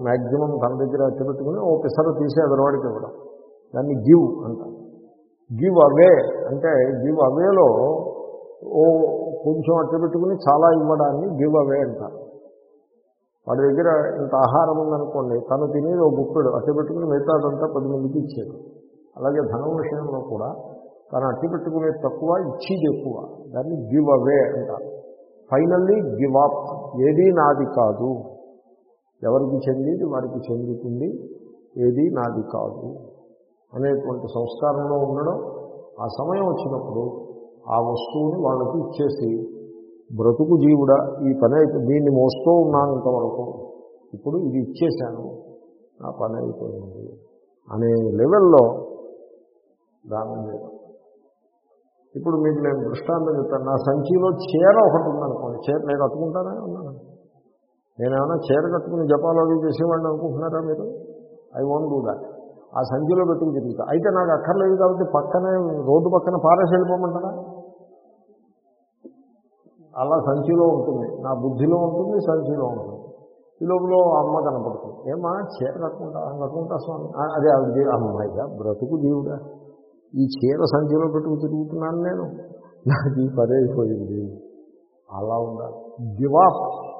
మ్యాక్సిమం తన దగ్గర పెట్టుకుని ఓ పిసర తీసి ఎదరవాడికి ఇవ్వడం. దాన్ని గివ్ అంటారు. గివ్ అవే అంటే గివ్ అవేలో ఓ కొంచెం అట్టు పెట్టుకుని చాలా ఇవ్వడాన్ని గివ్ అవే అంటారు. వాడి దగ్గర ఇంత ఆహారం ఉందనుకోండి తను తినేది ఒక గుప్పెడు అట్టు పెట్టుకుని మిగతాదంతా పది మందికి ఇచ్చేది. అలాగే ధనం విషయంలో కూడా తను అట్టి పెట్టుకునే తక్కువ ఇచ్చేది ఎక్కువ. దాన్ని గివ్ అవే అంటారు. ఫైనల్లీ గివ్ అప్ ఏదీ నాది కాదు. ఎవరికి చెందిది వారికి చెందుతుంది ఏదీ నాది కాదు అనేటువంటి సంస్కారంలో ఉండడం ఆ సమయం వచ్చినప్పుడు ఆ వస్తువుని వాళ్ళకి ఇచ్చేసి బ్రతుకు జీవుడా ఈ పని అయితే దీన్ని మోస్తూ ఉన్నాను ఇంతవరకు. ఇప్పుడు ఇది ఇచ్చేశాను. నా పని అయిపోయింది. అనే లెవెల్లో దానం చేయడం ఇప్పుడు మీకు నేను దృష్టాంతం చెప్తాను. నా సంచిలో చీర ఒకటి ఉందనుకోండి. చీర నేను కట్టుకుంటానే? ఉన్నాను? నేనేమన్నా చీర కట్టుకుని జపాలు అవి చేసేవాడిని అనుకుంటున్నారా మీరు? I won't do that. ఆ సంచిలో పెట్టుకుని తిరుగుతా. అయితే నాకు అక్కర్లేదు కాబట్టి పక్కనే రోడ్డు పక్కన పారేసి వెళ్ళిపోమంటారా? అలా సంచిలో ఉంటుంది. నా బుద్ధిలో ఉంటుంది సంచిలో ఉంటుంది. ఈ లోపల అమ్మ కనపడుతుంది. ఏమా చీర కట్టుకుంటా కట్టుకుంటా స్వామి? అదే ఆవిడ అమ్మాయిగా బ్రతుకు దేవుడా? ఈ చీర సంచిలో పెట్టుకు తిరుగుతున్నాను నేను. నాకు ఈ పని అలా ఉండాలి. Give up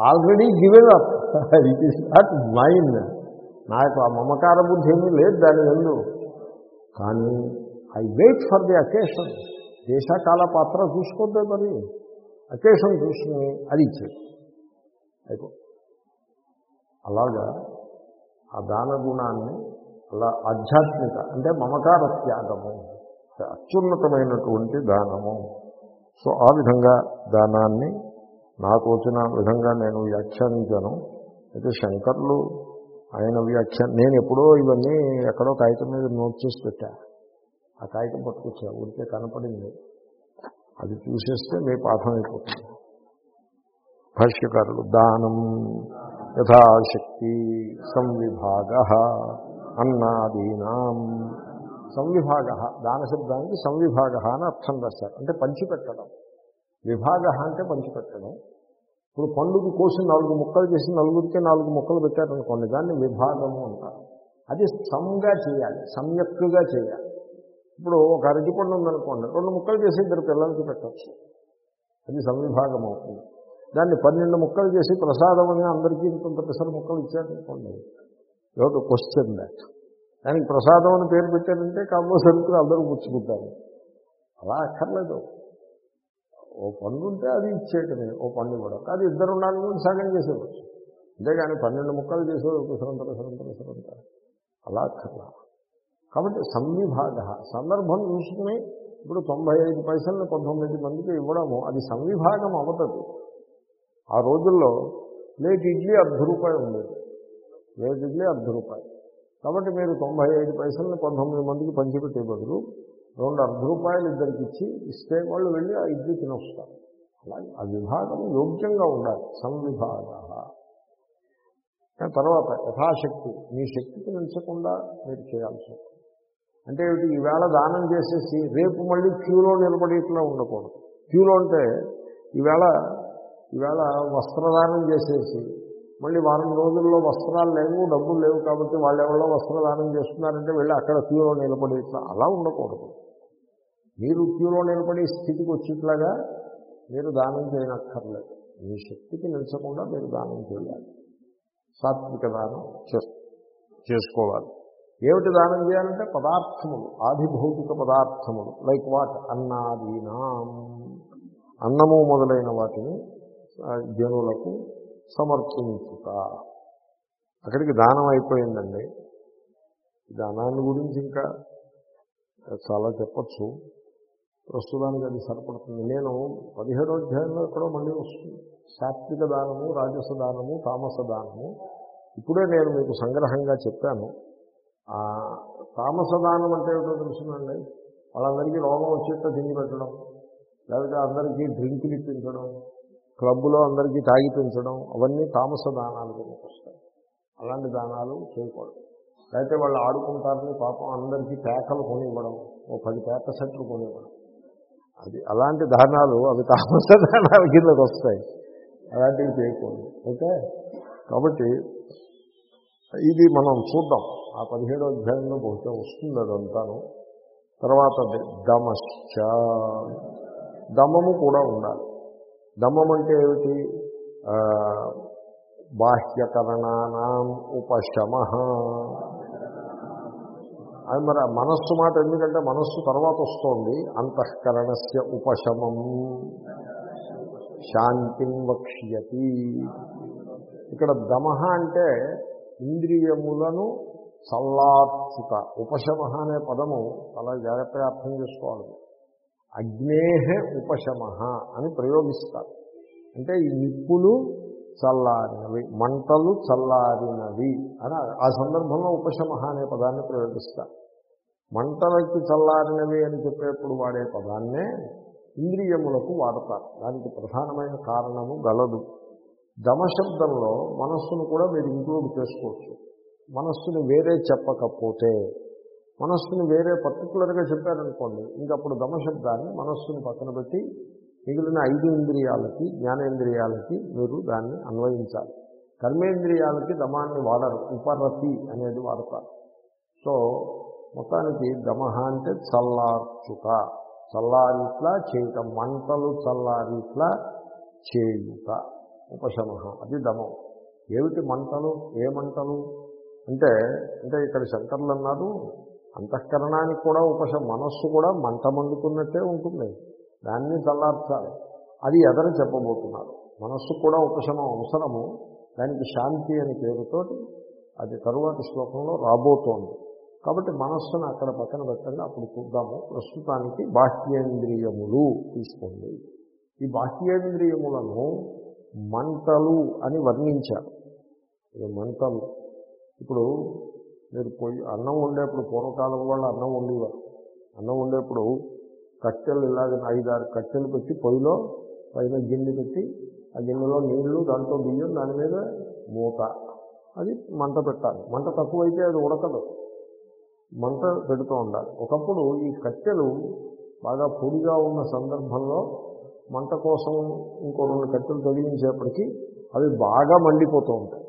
already given up it is not mind నాకు ఆ మమకార బుద్ధి ఏమీ లేదు దాని ఎందు కానీ I wait for the occasion దేశకాల పాత్ర చూసుకోద్దే మరి? అకేషన్ చూసుకుని అది ఇచ్చాడు. అయిపో. అలాగా ఆ దాన గుణాన్ని అలా ఆధ్యాత్మిక అంటే మమకార త్యాగము అత్యున్నతమైనటువంటి దానము. సో ఆ విధంగా దానాన్ని నాకు వచ్చిన విధంగా నేను వ్యాఖ్యానించాను. అయితే శంకర్లు ఆయన వ్యాఖ్యా నేను ఎప్పుడో ఇవన్నీ ఎక్కడో కాగితం మీద నోట్ చేసి పెట్టా. ఆ కాగితం పట్టుకొచ్చా ఊరికే కనపడింది. అది చూసేస్తే మీ పాఠం అయిపోతుంది. భాష్యకారులు దానం యథాశక్తి సంవిభాగ అన్నాదీనాం. సంవిభాగ దాన శబ్దానికి సంవిభాగ అని అర్థం రాశారు. అంటే పంచిపెట్టడం. విభాగ అంటే పంచిపెట్టడం. ఇప్పుడు పండుగ కోసి నాలుగు ముక్కలు చేసి నలుగురికే నాలుగు ముక్కలు పెట్టారనుకోండి దాన్ని విభాగము అంటారు. అది సంగా చేయాలి సమ్యక్తుగా చేయాలి. ఇప్పుడు ఒక అరటిపండు ఉందనుకోండి రెండు ముక్కలు చేసి ఇద్దరు పిల్లలకి పెట్టచ్చు. అది సంవిభాగం అవుతుంది దాన్ని పన్నెండు ముక్కలు చేసి ప్రసాదం అని అందరికీ ఇంత పెసర ముక్కలు ఇచ్చారనుకోండి ఒక క్వశ్చన్ దాట్ దానికి ప్రసాదం అని పేరు పెట్టారంటే కాబో సరుకులు అందరూ పుచ్చుకుంటారు. అలా అక్కర్లేదు. ఓ పండు ఉంటే అది ఇచ్చేయటమే ఓ పండు కూడా. కాదు ఇద్దరు ఉండాలని సగం చేసేవచ్చు అంతేగాని పన్నెండు ముక్కలు చేసేవారు కుసరంత సరంతర సరంతరం అలా అక్కర్లా. కాబట్టి సంవిభాగ సందర్భం చూసుకుని ఇప్పుడు తొంభై ఐదు పైసలను పంతొమ్మిది మందికి ఇవ్వడము అది సంవిభాగం అవుతుంది ఆ రోజుల్లో ప్లేట్ ఇడ్లీ అర్ధ రూపాయి ఉండేది. ప్లేట్ ఇడ్లీ అర్ధ రూపాయి. కాబట్టి మీరు తొంభై ఐదు పైసలను పంతొమ్మిది మందికి పంచిపెట్టే బదులు రెండు అర్ధ రూపాయలు ఇద్దరికి ఇచ్చి ఇస్తే వాళ్ళు వెళ్ళి ఆ ఇడ్లీ తినొస్తారు. అలాగే ఆ విభాగం యోగ్యంగా ఉండాలి. సంవిభాగ. తర్వాత యథాశక్తి. మీ శక్తికి నిలిచకుండా మీరు చేయాల్సి ఉంటుంది అంటే ఈవేళ దానం చేసేసి రేపు మళ్ళీ క్యూలో నిలబడి ఇట్లా ఉండకూడదు. క్యూలో అంటే ఈవేళ ఈవేళ వస్త్రదానం చేసేసి మళ్ళీ వారం రోజుల్లో వస్త్రాలు లేవు డబ్బులు లేవు కాబట్టి వాళ్ళు ఎవరో వస్త్రదానం చేస్తున్నారంటే వెళ్ళి అక్కడ క్యూలో నిలబడి ఇట్లా అలా ఉండకూడదు. మీరు క్యూలో నిలబడి స్థితికి వచ్చేట్లాగా మీరు దానం చేయనక్కర్లేదు. మీ శక్తికి నిలచకుండా మీరు దానం చేయాలి. సాత్విక దానం చేసుకోవాలి. ఏమిటి దానం చేయాలంటే పదార్థములు ఆదిభౌతిక పదార్థములు లైక్ వాట్ అన్నాదీనాం. అన్నము మొదలైన వాటిని జనులకు సమర్పించుట. అక్కడికి దానం అయిపోయిందండి. దానాన్ని గురించి ఇంకా చాలా చెప్పచ్చు. ప్రస్తుతానికి అది సరిపడుతుంది. నేను పదిహేడో అధ్యాయంలో ఎక్కడో మళ్ళీ వస్తుంది. సాత్విక దానము రాజస దానము తామస దానము. ఇప్పుడే నేను మీకు సంగ్రహంగా చెప్పాను. తామస దానం అంటే ఏమిటో తెలుసునండి. వాళ్ళందరికీ రోగం వచ్చేట్టు తిండి పెట్టడం లేకపోతే అందరికీ డ్రింకులు ఇప్పించడం క్లబ్లో అందరికీ తాగిపించడం అవన్నీ తామస దానాలు కిందకి వస్తాయి అలాంటి దానాలు చేయకూడదు. లేకపోతే వాళ్ళు ఆడుకుంటారని పాపం అందరికీ పేకలు కొనివ్వడం ఓ పది పేక సెట్లు కొనివ్వడం. అది అలాంటి దానాలు అవి తామస దానాల కిందకు వస్తాయి. అలాంటివి చేయకూడదు. ఓకే? కాబట్టి ఇది మనం చూద్దాం. ఆ పదిహేడో అధ్యాయంలో బహుశా వస్తుంది అదంతాను. తర్వాత దమశ్చ. దమము కూడా ఉండాలి. దమం అంటే ఏమిటి? బాహ్యకరణానాం ఉపశమ. అది మరి మనస్సు మాట ఎందుకంటే మనస్సు తర్వాత వస్తోంది. అంతఃకరణస్య ఉపశమం. శాంతిం వక్ష్యతి. ఇక్కడ దమహ అంటే ఇంద్రియములను చల్లార్చుట ఉపశమ అనే పదము చాలా జాగ్రత్తగా అర్థం చేసుకోవాలి. అగ్నేహ ఉపశమ అని ప్రయోగిస్తారు. అంటే ఈ నిప్పులు చల్లారినవి మంటలు చల్లారినవి అని ఆ సందర్భంలో ఉపశమ అనే పదాన్ని ప్రయోగిస్తారు. మంటలకి చల్లారినవి అని చెప్పేప్పుడు వాడే పదాన్నే ఇంద్రియములకు వాడతారు. దానికి ప్రధానమైన కారణము గలదు. దమశబ్దంలో మనస్సును కూడా మీరు ఇంక్లూడ్ చేసుకోవచ్చు. మనస్సుని వేరే చెప్పకపోతే మనస్సుని వేరే పర్టికులర్గా చెప్పారనుకోండి ఇంకప్పుడు దమశబ్దాన్ని మనస్సుని పక్కన పెట్టి మిగిలిన ఐదు ఇంద్రియాలకి జ్ఞానేంద్రియాలకి మీరు దాన్ని అన్వయించాలి. కర్మేంద్రియాలకి దమాన్ని వాడరు ఉపరతి అనేది వాడతారు. సో మొత్తానికి దమహ అంటే చల్లార్చుట చల్లారిట్లా చేయటం మంటలు చల్లారిట్లా చేయుట ఉపశమ అది దమం. ఏమిటి మంటలు? ఏ మంటలు? అంటే అంటే ఇక్కడ శంకర్లు అన్నారు అంతఃకరణానికి కూడా ఉపశమ మనస్సు కూడా మంట మండుతున్నట్టే ఉంటుంది. దాన్ని చల్లార్చాలి అది ఎదర చెప్పబోతున్నారు. మనస్సు కూడా ఉపశమం అవసరము. దానికి శాంతి అని పేరుతోటి అది తరువాతి శ్లోకంలో రాబోతోంది. కాబట్టి మనస్సును అక్కడ పక్కన పెట్టండి అప్పుడు చూద్దాము. ప్రస్తుతానికి బాహ్యేంద్రియములు తీసుకోండి. ఈ బాహ్యేంద్రియములను మంటలు అని వర్ణించారు. ఇది మంటలు. ఇప్పుడు మీరు పొయ్యి అన్నం వండేప్పుడు పూర్వకాలం వాళ్ళు అన్నం వండేవారు. అన్నం వండేప్పుడు కట్టెలు ఇలాగ ఐదారు కట్టెలు పెట్టి పొయ్యిలో పైన గిన్నె పెట్టి ఆ గిన్నెలో నీళ్ళు దాంట్లో బియ్యం దాని మీద మూత. అది మంట పెట్టాలి. మంట తక్కువైతే అది ఉడకదు. మంట పెడుతూ ఉండాలి. ఒకప్పుడు ఈ కట్టెలు బాగా పొడిగా ఉన్న సందర్భంలో మంట కోసం ఇంకో రెండు కట్టెలు తొలగించేప్పటికీ అవి బాగా మండిపోతూ ఉంటాయి.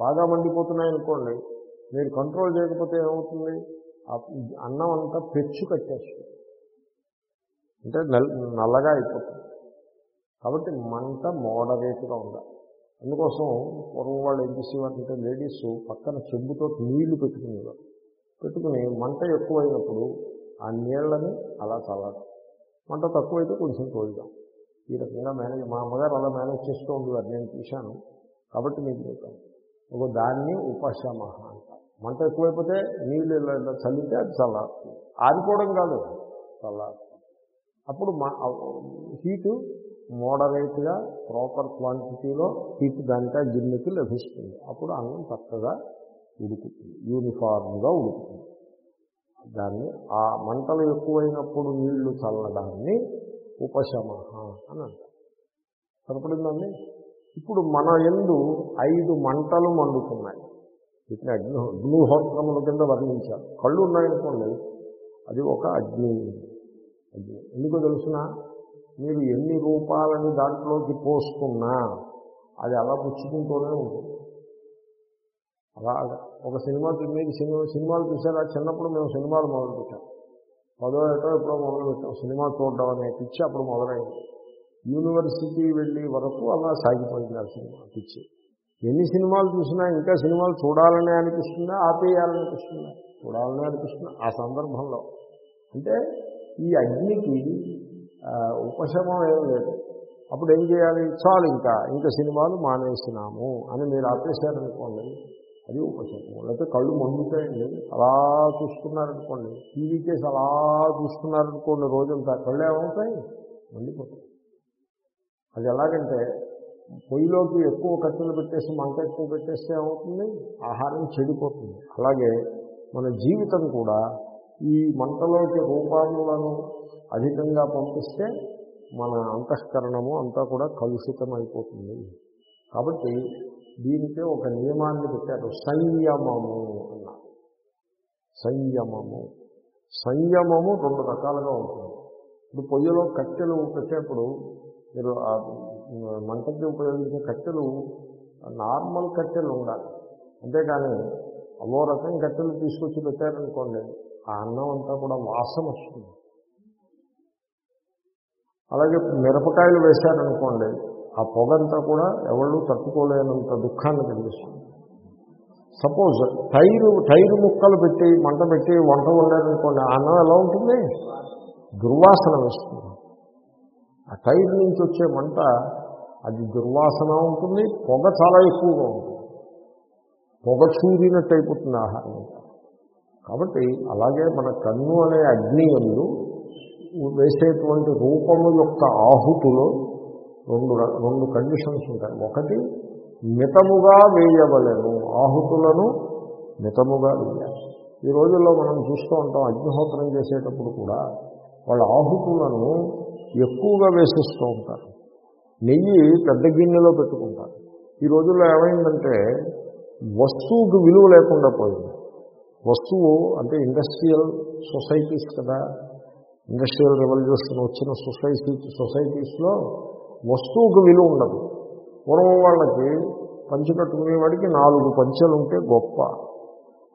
బాగా మండిపోతున్నాయి అనుకోండి మీరు కంట్రోల్ చేయకపోతే ఏమవుతుంది? అన్నం అంతా పెచ్చు కట్టేస్తుంది. అంటే నల్లగా అయిపోతుంది. కాబట్టి మంట మోడరేట్గా ఉండాలి. అందుకోసం పూర్వం వాళ్ళు ఏం చేసేవారంటే లేడీస్ పక్కన చెంబుతో నీళ్ళు పెట్టుకునేవారు. పెట్టుకుని మంట ఎక్కువైనప్పుడు ఆ నీళ్ళని అలా చల్లాలి. మంట తక్కువైతే కొంచెం తోడుదాం ఈ రకంగా మేనేజ్ మా అమ్మగారు అలా మేనేజ్ చేస్తూ ఉండేవారు. నేను చూశాను. కాబట్టి మీకు చెప్పాను. ఒక దాన్ని ఉపశమహ అంటారు. మంట ఎక్కువైపోతే నీళ్ళు ఇలా చల్లితే అది చల్లారుతుంది. ఆరిపోవడం కాదు చల్లారుతుంది. అప్పుడు మా హీటు మోడరేట్గా ప్రాపర్ క్వాంటిటీలో హీట్ దానికా గిన్నెకి లభిస్తుంది. అప్పుడు అన్నం చక్కగా ఉడుకుతుంది యూనిఫార్మ్గా ఉడుకుతుంది. దాన్ని ఆ మంటలు ఎక్కువైనప్పుడు నీళ్ళు చల్లడాన్ని ఉపశమ అని అంటారు. సరిపడిందండి ఇప్పుడు మన ఎందు ఐదు మంటలు మండుతున్నాయి. వీటిని అగ్ని అగ్నిహోత్రముల కింద వర్ణించారు. కళ్ళు ఉన్నాయనుకోండి అది ఒక అగ్ని. అగ్ని ఎందుకో తెలుసిన? మీరు ఎన్ని రూపాలని దాంట్లోకి పోసుకున్నా అది అలా పుచ్చుకుంటూనే ఉంటుంది. అలా ఒక సినిమా మీరు సినిమా సినిమాలు చూసారా? చిన్నప్పుడు మేము సినిమాలు మొదలుపెట్టాం. పదో ఏటో ఎప్పుడో మొదలుపెట్టాం. సినిమా చూడడం అనే పిచ్చి అప్పుడు మొదలైంది. యూనివర్సిటీ వెళ్ళి వరకు అలా సాగిపోయింది ఆ సినిమా పిచ్చి. ఎన్ని సినిమాలు చూసినా ఇంకా సినిమాలు చూడాలని అనిపిస్తుందా? ఆపేయాలనిపిస్తుందా చూడాలని అనిపిస్తుంది? ఆ సందర్భంలో. అంటే ఈ అగ్నికి ఉపశమం ఏం లేదు. అప్పుడు ఏం చేయాలి? చాలు ఇంకా ఇంకా సినిమాలు మానేసినాము అని మీరు ఆపేశారనుకోండి అది ఉపశమనం. లేకపోతే కళ్ళు మండుతాయండి. అలా చూస్తున్నారనుకోండి టీవీ కేసు అలా చూస్తున్నారనుకోండి రోజంతా కళ్ళు ఏమవుతాయి? మండిపోతాయి. అది ఎలాగంటే పొయ్యిలోకి ఎక్కువ కట్టెలు పెట్టేసి మంట ఎక్కువ పెట్టేస్తే ఏమవుతుంది? ఆహారం చెడిపోతుంది. అలాగే మన జీవితం కూడా ఈ మంటలోకి రూపాలను అధికంగా పంపిస్తే మన అంతఃకరణము అంతా కూడా కలుషితం అయిపోతుంది కాబట్టి దీనికే ఒక నియమాన్ని పెట్టారు. సంయమము అన్నారు. సంయమము. సంయమము రెండు రకాలుగా ఉంటుంది. ఇప్పుడు పొయ్యిలో కట్టెలు పెట్టేప్పుడు మీరు ఆ మంటకి ఉపయోగించే కట్టెలు నార్మల్ కట్టెలు ఉండాలి. అంతేకాని అవో రకం కట్టెలు తీసుకొచ్చి పెట్టారనుకోండి ఆ అన్నం అంతా కూడా వాసన వస్తుంది. అలాగే మిరపకాయలు వేశారనుకోండి ఆ పొగంతా కూడా ఎవళ్ళు తట్టుకోలేనంత దుఃఖాన్ని కలిగిస్తుంది. సపోజ్ టైరు టైరు ముక్కలు పెట్టి మంట పెట్టి వంట వండారనుకోండి ఆ అన్నం ఎలా ఉంటుంది? దుర్వాసన వేస్తుంది. ఆ టైర్ నుంచి వచ్చే మంట అది దుర్వాసన ఉంటుంది పొగ చాలా ఎక్కువగా ఉంటుంది. పొగ చూరినట్టు అయిపోతుంది ఆహారం. కాబట్టి అలాగే మన కన్ను అనే అగ్ని ఎందు వేసేటువంటి రూపము యొక్క ఆహుతిలో రెండు రెండు కండిషన్స్ ఉంటాయి. ఒకటి మితముగా వేయవలేను. ఆహుతులను మితముగా వేయాలి. ఈ రోజుల్లో మనం చూస్తూ ఉంటాం అగ్నిహోత్రం చేసేటప్పుడు కూడా వాళ్ళ ఆహుతులను ఎక్కువగా వేసిస్తూ ఉంటారు. నెయ్యి పెద్ద గిన్నెలో పెట్టుకుంటారు. ఈ రోజుల్లో ఏమైందంటే వస్తువుకి విలువ లేకుండా పోయింది. వస్తువు అంటే ఇండస్ట్రియల్ సొసైటీస్ కదా. ఇండస్ట్రియల్ రెవల్యూషన్ వచ్చిన సొసైటీ సొసైటీస్లో వస్తువుకు విలువ ఉండదు. పూర్వం వాళ్ళకి పంచి కట్టుకునేవాడికి నాలుగు పంచెలు ఉంటే గొప్ప.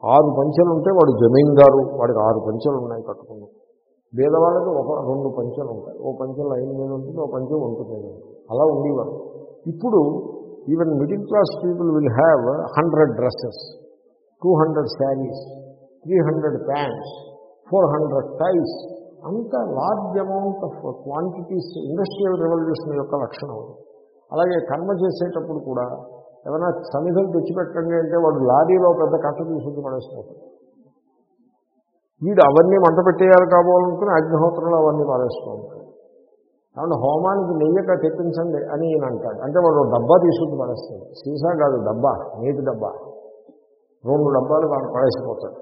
ఆరు పంచెలు ఉంటే వాడు జమీందారు వాడికి ఆరు పంచెలు ఉన్నాయి కట్టుకున్నాం పేదవాళ్ళకి ఒక రెండు పంచెలు ఉంటాయి. ఓ పంచం లైన్ మీద ఉంటుంది ఓ పంచె ఉంటుంది. అలా ఉండేవారు. ఇప్పుడు even middle class people will have hundred dresses two hundred saris three hundred pants four hundred ties. అంత large amount of quantities industrial revolution యొక్క లక్షణం అలాగే కర్మ చేసేటప్పుడు కూడా ఏమైనా సన్నిధులు తెచ్చిపెట్టండి అంటే వాడు లారీలో పెద్ద కట్ట తీసుకుని పడేసిపోతాడు వీడు అవన్నీ మంట పెట్టేయాలి కాబోలనుకుని అగ్నిహోత్రంలో అవన్నీ పారేస్తూ ఉంటాడు కాబట్టి హోమానికి నెయ్యక తెప్పించండి అని ఈయన అంటాడు. అంటే వాడు డబ్బా తీసుకుని పడేస్తాడు సీసా కాదు డబ్బా నీటి డబ్బా. రెండు డబ్బాలు వాడు పడేసిపోతాడు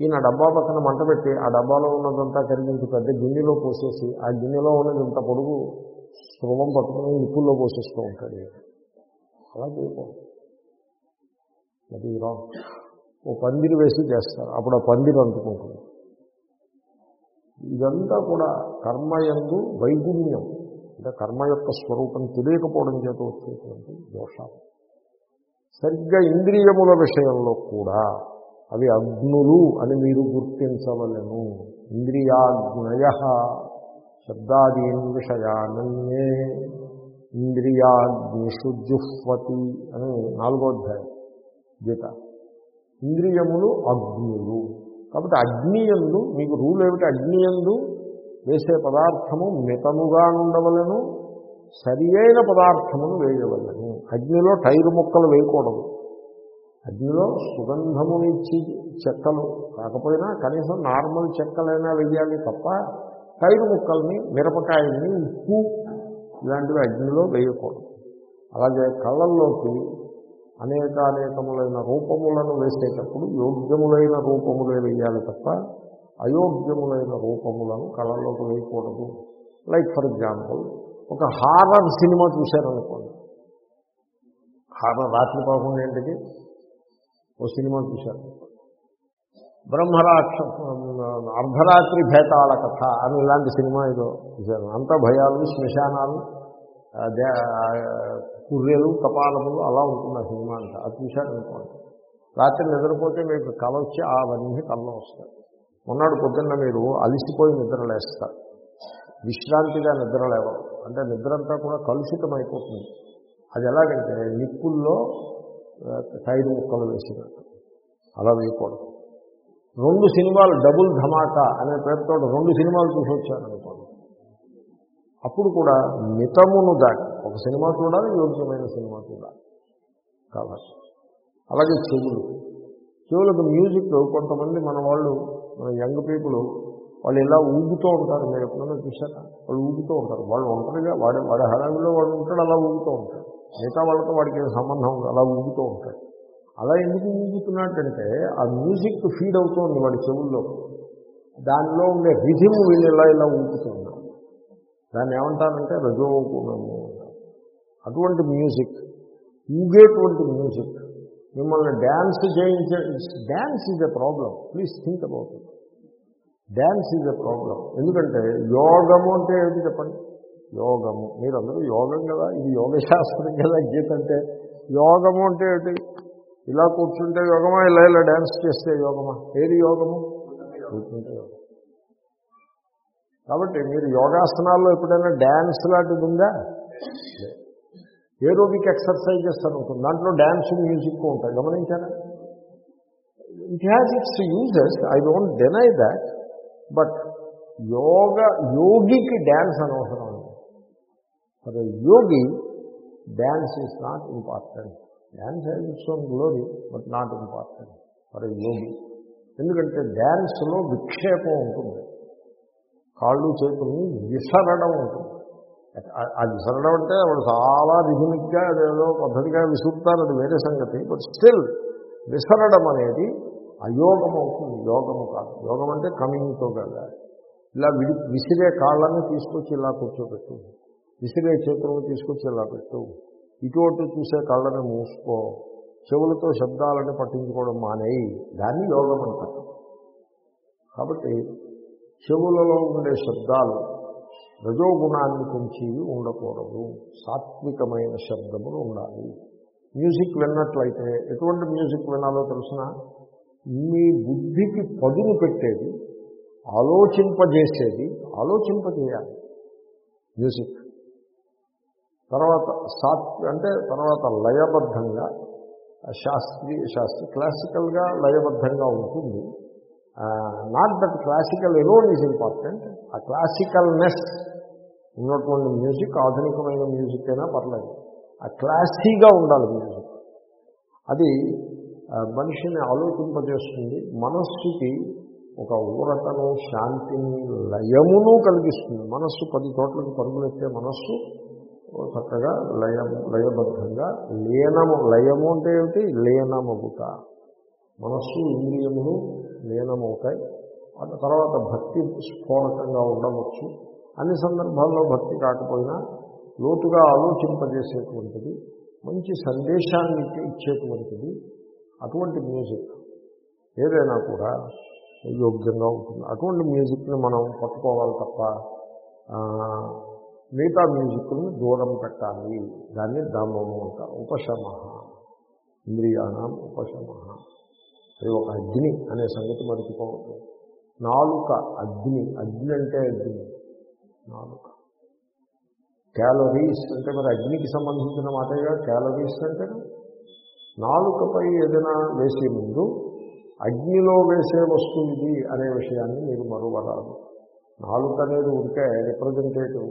ఈయన డబ్బా పక్కన మంట పెట్టి ఆ డబ్బాలో ఉన్నదంతా కరిగించి పెద్ద గిన్నెలో పోసేసి ఆ గిన్నెలో ఉన్నది ఇంత పొడుగు స్త్రువం పట్టుకుని నిప్పుల్లో పోసేస్తూ ఉంటాడు అలా చేయకూడదు. అది రాంగ్ ఓ పందిరి వేసి చేస్తారు. అప్పుడు ఆ పందిరి అందుకుంటుంది ఇదంతా కూడా కర్మయందు వైగుణ్యం. అంటే కర్మ యొక్క స్వరూపం తెలియకపోవడం చేత వచ్చేటువంటి దోషాలు. సరిగ్గా ఇంద్రియముల విషయంలో కూడా అవి అగ్నులు అని మీరు గుర్తించవలను. ఇంద్రియాగ్నయ శబ్దాదీన్ విషయానన్యే ఇంద్రియాగ్నిషు జుహ్వతి అని నాలుగో అధ్యాయం. గీత. ఇంద్రియములు అగ్నులు. కాబట్టి అగ్నియందు మీకు రూల్ ఏమిటి? అగ్నియందు వేసే పదార్థము మితముగా ఉండవలను సరి అయిన పదార్థమును వేయవలను. అగ్నిలో టైరు ముక్కలు వేయకూడదు. అగ్నిలో సుగంధమునిచ్చి చెక్కలు కాకపోయినా కనీసం నార్మల్ చెక్కలైనా వేయాలి తప్ప టైరు ముక్కల్ని మిరపకాయల్ని ఉప్పు ఇలాంటివి అగ్నిలో వేయకూడదు. అలాగే కళ్ళల్లోకి అనేక అనేకములైన రూపములను వేసేటప్పుడు యోగ్యములైన రూపములే వేయాలి తప్ప అయోగ్యములైన రూపములను కళల్లోకి వేయకూడదు. లైక్ ఫర్ ఎగ్జాంపుల్ ఒక హారర్ సినిమా చూశారనుకోండి. హారర్ రాత్రి పదకొండింటికి ఓ సినిమా చూశారు. బ్రహ్మరాక్ష అర్ధరాత్రి భేతాళ కథ అని ఇలాంటి సినిమా ఏదో చూశారు. అంత భయాలు శ్మశానాలు కుర్రెలు కపాలములు అలా ఉంటుంది ఆ సినిమా అంతా అది చూశారనుకోండి రాత్రి నిద్రపోతే మీకు కళ వచ్చి అవన్నీ కళ్ళలో వస్తాయి. మొన్నటి పొద్దున్న మీరు అలిసిపోయి నిద్రలేస్తారు విశ్రాంతిగా నిద్ర లేవరు. అంటే నిద్ర అంతా కూడా కలుషితం అయిపోతుంది అది ఎలాగంటే నిప్పుల్లో ఆ, ముక్కలు వేసినట్టు. అలా వేయకూడదు. రెండు సినిమాలు డబుల్ ధమాకా అనే పేరుతో రెండు సినిమాలు చూసి వచ్చారనుకోండి అప్పుడు కూడా మితమును దాటి ఒక సినిమా చూడాలి యోగ్యమైన సినిమా చూడాలి. కాబట్టి అలాగే చెవులు. చెవులకు మ్యూజిక్ కొంతమంది మన వాళ్ళు మన యంగ్ పీపుల్ వాళ్ళు ఇలా ఊగుతూ ఉంటారు. మీరు ఎప్పుడైనా చూశాక వాళ్ళు ఊగుతూ ఉంటారు. వాళ్ళు ఒంటరిగా వాడి వాడి హడావిలో వాడు ఉంటాడు అలా ఊగుతూ ఉంటాడు. మిగతా వాళ్ళతో వాడికి సంబంధం ఉంది అలా ఊగుతూ ఉంటాడు. అలా ఎందుకు ఊగుతున్నట్టంటే ఆ మ్యూజిక్ ఫీడ్ అవుతుంది వాడి చెవుల్లో. దానిలో ఉండే రిధిము వీళ్ళు ఇలా ఇలా ఊగుతున్నారు దాన్ని ఏమంటారంటే రజోగుణము. అటువంటి మ్యూజిక్ ఊగేటువంటి మ్యూజిక్ మిమ్మల్ని డ్యాన్స్ చేయించే dance is a problem please think about it. Dance is a problem ఎందుకంటే యోగము అంటే ఏమిటి చెప్పండి? యోగము. మీరందరూ యోగం కదా ఇది యోగ శాస్త్రం కదా గీత అంటే. యోగము అంటే ఏమిటి? ఇలా కూర్చుంటే యోగమా ఇలా ఇలా డ్యాన్స్ చేస్తే యోగమా? ఏది యోగము? కూర్చుంటే యోగం. కాబట్టి మీరు యోగాసనాల్లో ఎప్పుడైనా డ్యాన్స్ లాంటిది ఉందా? ఏరోబిక్ ఎక్సర్సైజెస్ అని ఉంటుంది. దాంట్లో డ్యాన్స్ మ్యూజిక్ ఉంటాయి. గమనించారా? It has its uses I don't deny that but yoga యోగికి డ్యాన్స్ అనవసరం అండి. For yogi dance is not important dance has its own glory but not important for yogi. ఎందుకంటే డ్యాన్స్లో విక్షేపం ఉంటుంది. కాళ్ళు చేతుల్ని విసరడం ఉంటుంది ఆ- విసరడం అంటే వాడు చాలా రిజిమిక్గా అదేదో పద్ధతిగా విసురుతారు అది వేరే సంగతి. బట్ స్టిల్ విసరడం అనేది అయోగం అవుతుంది. యోగము కాదు. యోగం అంటే కమింగ్తో కదా. ఇలా విడి విసిరే కాళ్ళని తీసుకొచ్చి ఇలా కూర్చోబెట్టు. విసిరే చేతులను తీసుకొచ్చి ఇలా పెట్టు. ఇటువంటి చూసే కళ్ళని మూసుకో. చెవులతో శబ్దాలను పట్టించుకోవడం మానేయి. దాన్ని యోగం అంటారు. కాబట్టి చెవులలో ఉండే శబ్దాలు రజోగుణాన్ని పెంచేవి ఉండకూడదు. సాత్వికమైన శబ్దములు ఉండాలి. మ్యూజిక్ విన్నట్లయితే ఎటువంటి మ్యూజిక్ వినాలో తెలిసిన? మీ బుద్ధికి పదును పెట్టేది ఆలోచింపజేసేది ఆలోచింపజేయాలి మ్యూజిక్. తర్వాత సాత్వి అంటే తర్వాత లయబద్ధంగా శాస్త్రీయ శాస్త్రి క్లాసికల్గా లయబద్ధంగా ఉంటుంది. Not that classical alone is important ఆ క్లాసికల్నెస్ ఉన్నటువంటి మ్యూజిక్ ఆధునికమైన మ్యూజిక్ అయినా పర్లేదు. ఆ క్లాసీగా ఉండాలి మ్యూజిక్ అది మనిషిని ఆలోచింపజేస్తుంది మనస్సుకి ఒక ఊరటను శాంతిని లయమును కలిగిస్తుంది. మనస్సు పది చోట్లకి పరుగులెత్తే మనస్సు చక్కగా లయం లయబద్ధంగా లీనము లయము అంటే ఏమిటి? లీనమగుట. మనస్సు ఇంద్రియములు లీనమవుతాయి. ఆ తర్వాత భక్తి స్ఫోరకంగా ఉండవచ్చు. అన్ని సందర్భాల్లో భక్తి కాకపోయినా లోతుగా ఆలోచింపజేసేటువంటిది మంచి సందేశాన్ని ఇచ్చేటువంటిది అటువంటి మ్యూజిక్. ఏదైనా కూడా యోగ్యంగా ఉంటుంది. అటువంటి మ్యూజిక్ని మనం పట్టుకోవాలి తప్ప మిగతా మ్యూజిక్ని దూరం పెట్టాలి. దాన్ని దమము అంటారు. ఉపశమ ఇంద్రియాణం ఉపశమ అది ఒక అగ్ని అనే సంగతి మర్చిపోవద్దు నాలుక అగ్ని అగ్ని అంటే అగ్ని. నాలుక. క్యాలరీస్ అంటే మరి అగ్నికి సంబంధించిన మాటగా క్యాలరీస్ అంటే? నాలుకపై ఏదైనా వేసే ముందు అగ్నిలో వేసే వస్తువు ఇది అనే విషయాన్ని మీరు మరువరాదు. నాలుక అనేది ఉంటే representative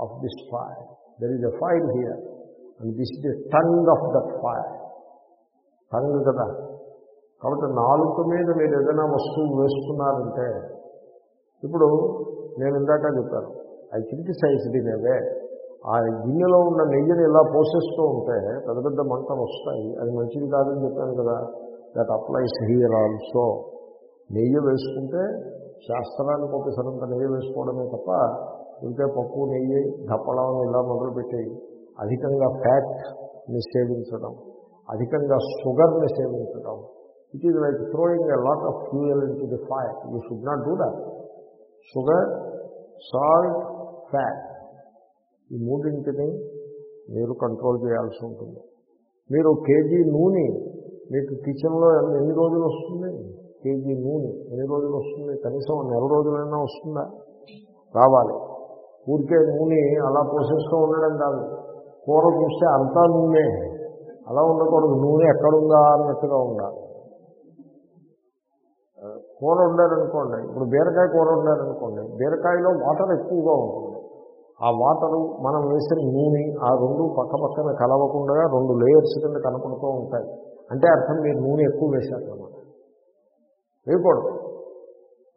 of this fire there is a fire here and this is the tongue of that fire tongue కదా? కాబట్టి నాలుక మీద మీరు ఏదైనా వస్తువు వేసుకున్నారంటే ఇప్పుడు నేను ఇందాక చెప్పాను ఐ క్రిటిసైజ్ దినేవే ఆ గిన్నెలో ఉన్న నెయ్యిని ఇలా పోసేస్తూ ఉంటే పెద్ద పెద్ద మంటలు వస్తాయి. అది మంచిది కాదని చెప్పాను కదా. దట్ అప్లైస్ హియర్ ఆల్సో నెయ్యి వేసుకుంటే శాస్త్రానికి ఒకసారంత నెయ్యి వేసుకోవడమే తప్ప ఉంటే పప్పు నెయ్యి దప్పడం ఇలా మొదలుపెట్టేవి అధికంగా ఫ్యాట్ని సేవించడం అధికంగా షుగర్ని సేవించడం it is like throwing a lot of fuel into the fire you should not do that sugar salt fat ఈ మూడింటిని మీరు కంట్రోల్ చేయాల్సి ఉంటుంది. మీరు కేజీ నూనె మీకు కిచెన్లో ఎన్ని ఎన్ని రోజులు వస్తుంది? కేజీ నూనె. ఎన్ని రోజులు వస్తుంది? కనీసం నెల రోజులైనా వస్తుందా? రావాలి. ఊరికే నూనె అలా పోసేస్తూ ఉండడం కాదు. కూర చూస్తే అంతా నూనె. అలా ఉండకూడదు. నూనె ఎక్కడుందా అన్నట్టుగా ఉండాలి. కూర వండారనుకోండి ఇప్పుడు బీరకాయ కూర వండారనుకోండి బీరకాయలో వాటర్ ఎక్కువగా ఉంటుంది. ఆ వాటరు మనం వేసిన నూనె ఆ రెండు పక్క పక్కన కలవకుండా రెండు లేయర్స్ కింద కనపడుతూ ఉంటాయి. అంటే అర్థం మీరు నూనె ఎక్కువ వేశారనమాట వేయకూడదు.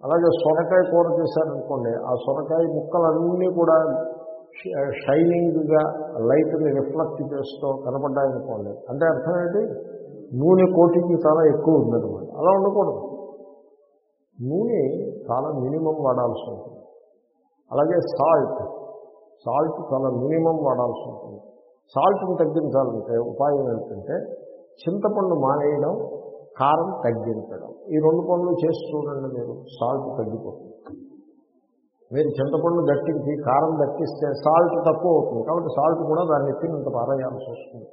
అలాగే సొరకాయ కూర చేశారనుకోండి ఆ సొరకాయ ముక్కలన్నీ కూడా షైనింగ్గా లైట్ని రిఫ్లెక్ట్ చేస్తూ కనపడ్డాయనుకోండి అంటే అర్థం ఏంటి? నూనె కోటింగ్ చాలా ఎక్కువ ఉందన్నమాట. అలా ఉండకూడదు. నూనె చాలా మినిమం వాడాల్సి ఉంటుంది. అలాగే సాల్ట్ సాల్ట్ చాలా మినిమం వాడాల్సి ఉంటుంది. సాల్ట్ని తగ్గించాలంటే ఉపాయం ఏంటంటే చింతపండు మానేయడం కారం తగ్గించడం. ఈ రెండు పనులు చేసి చూడండి మీరు సాల్ట్ తగ్గిపోతుంది. మీరు చింతపండు దట్టించి కారం దట్టిస్తే సాల్ట్ తక్కువ అవుతుంది. కాబట్టి సాల్ట్ కూడా దాన్ని ఎత్తినంత పారేయాల్సి వస్తుంది.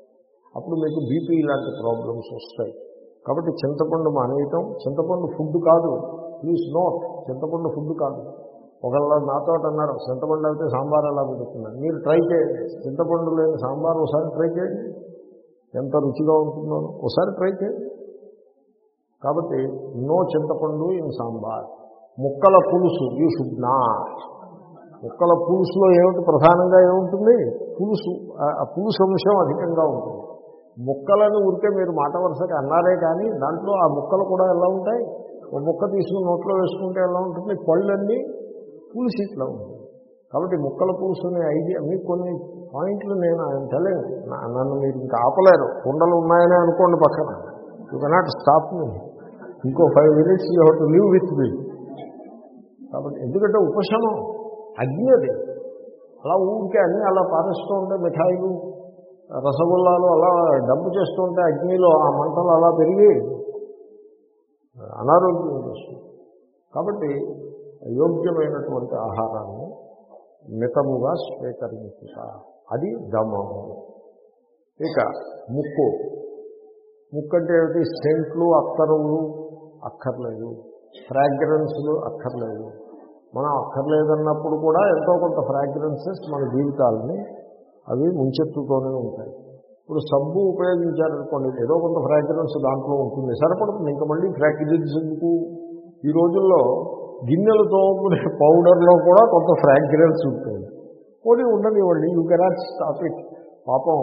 అప్పుడు మీకు బీపీ ఇలాంటి ప్రాబ్లమ్స్ వస్తాయి. కాబట్టి చింతపండు మానేయటం చింతపండు ఫుడ్ కాదు. ప్లీజ్ నోట్ చింతపండు ఫుడ్ కాదు. ఒకళ్ళ నాతో అన్నారు చింతపండు అయితే సాంబార్ ఎలా పెడుతున్నారు? మీరు ట్రై చేయండి. చింతపండు లేని సాంబార్ ఒకసారి ట్రై చేయండి. ఎంత రుచిగా ఉంటుందో ఒకసారి ట్రై చేయండి. కాబట్టి నో చింతపండు ఇన్ సాంబార్. ముక్కల పులుసు యూ షుడ్ నాట్. ముక్కల పులుసులో ఏమిటి ప్రధానంగా ఏముంటుంది? పులుసు. ఆ- పులుసు అంశం అధికంగా ఉంటుంది. ముక్కలను ఊరికే మీరు మాట వరుసగా అన్నారే కానీ దాంట్లో ఆ ముక్కలు కూడా ఎలా ఉంటాయి? ఒక ముక్క తీసుకుని నోట్లో వేసుకుంటే ఎలా ఉంటుంది? పళ్ళన్నీ పులుసు ఇట్లా ఉంటుంది కాబట్టి ముక్కల పులుసు అనే ఐడియా మీకు కొన్ని పాయింట్లు నేను ఆయన తెలియదు నన్ను మీరు ఇంకా ఆపలేరు. కుండలు ఉన్నాయని అనుకోండి పక్కన. యూ కెనాట్ స్టాప్ మీ ఇంకో five minutes you have to live with me కాబట్టి ఎందుకంటే ఉపశమం అగ్ని అది. అలా ఊరికే అన్నీ అలా పారేస్తూ ఉంటే మిఠాయిలు రసగుల్లాలు అలా డబ్బు చేస్తూ ఉంటే అగ్నిలో ఆ మంటలు అలా పెరిగి అనారోగ్యం చేస్తుంది. కాబట్టి యోగ్యమైనటువంటి ఆహారాన్ని మితముగా స్వీకరించుట. అది దమము. ఇక ముక్కు. ముక్కు అంటే ఏమిటి? సెంట్లు అత్తరువులు అక్కర్లేదు. ఫ్రాగ్రెన్స్లు అక్కర్లేదు. మనం అక్కర్లేదన్నప్పుడు కూడా ఎంతో కొంత ఫ్రాగ్రెన్సెస్ మన జీవితాలని అవి ముంచెత్తుతోనే ఉంటాయి. ఇప్పుడు సబ్బు ఉపయోగించారనుకోండి ఏదో కొంత ఫ్రాగ్రెన్స్ దాంట్లో ఉంటుంది సరిపడుతుంది. ఇంకా మళ్ళీ ఫ్రాగ్రెన్స్ ఎందుకు? ఈ రోజుల్లో గిన్నెలు తోముకునే పౌడర్లో కూడా కొంత ఫ్రాగ్రెన్స్ ఉంటుంది. పోనీ ఉండనివ్వండి యూ కెనాట్ స్టాప్ ఇట్ పాపం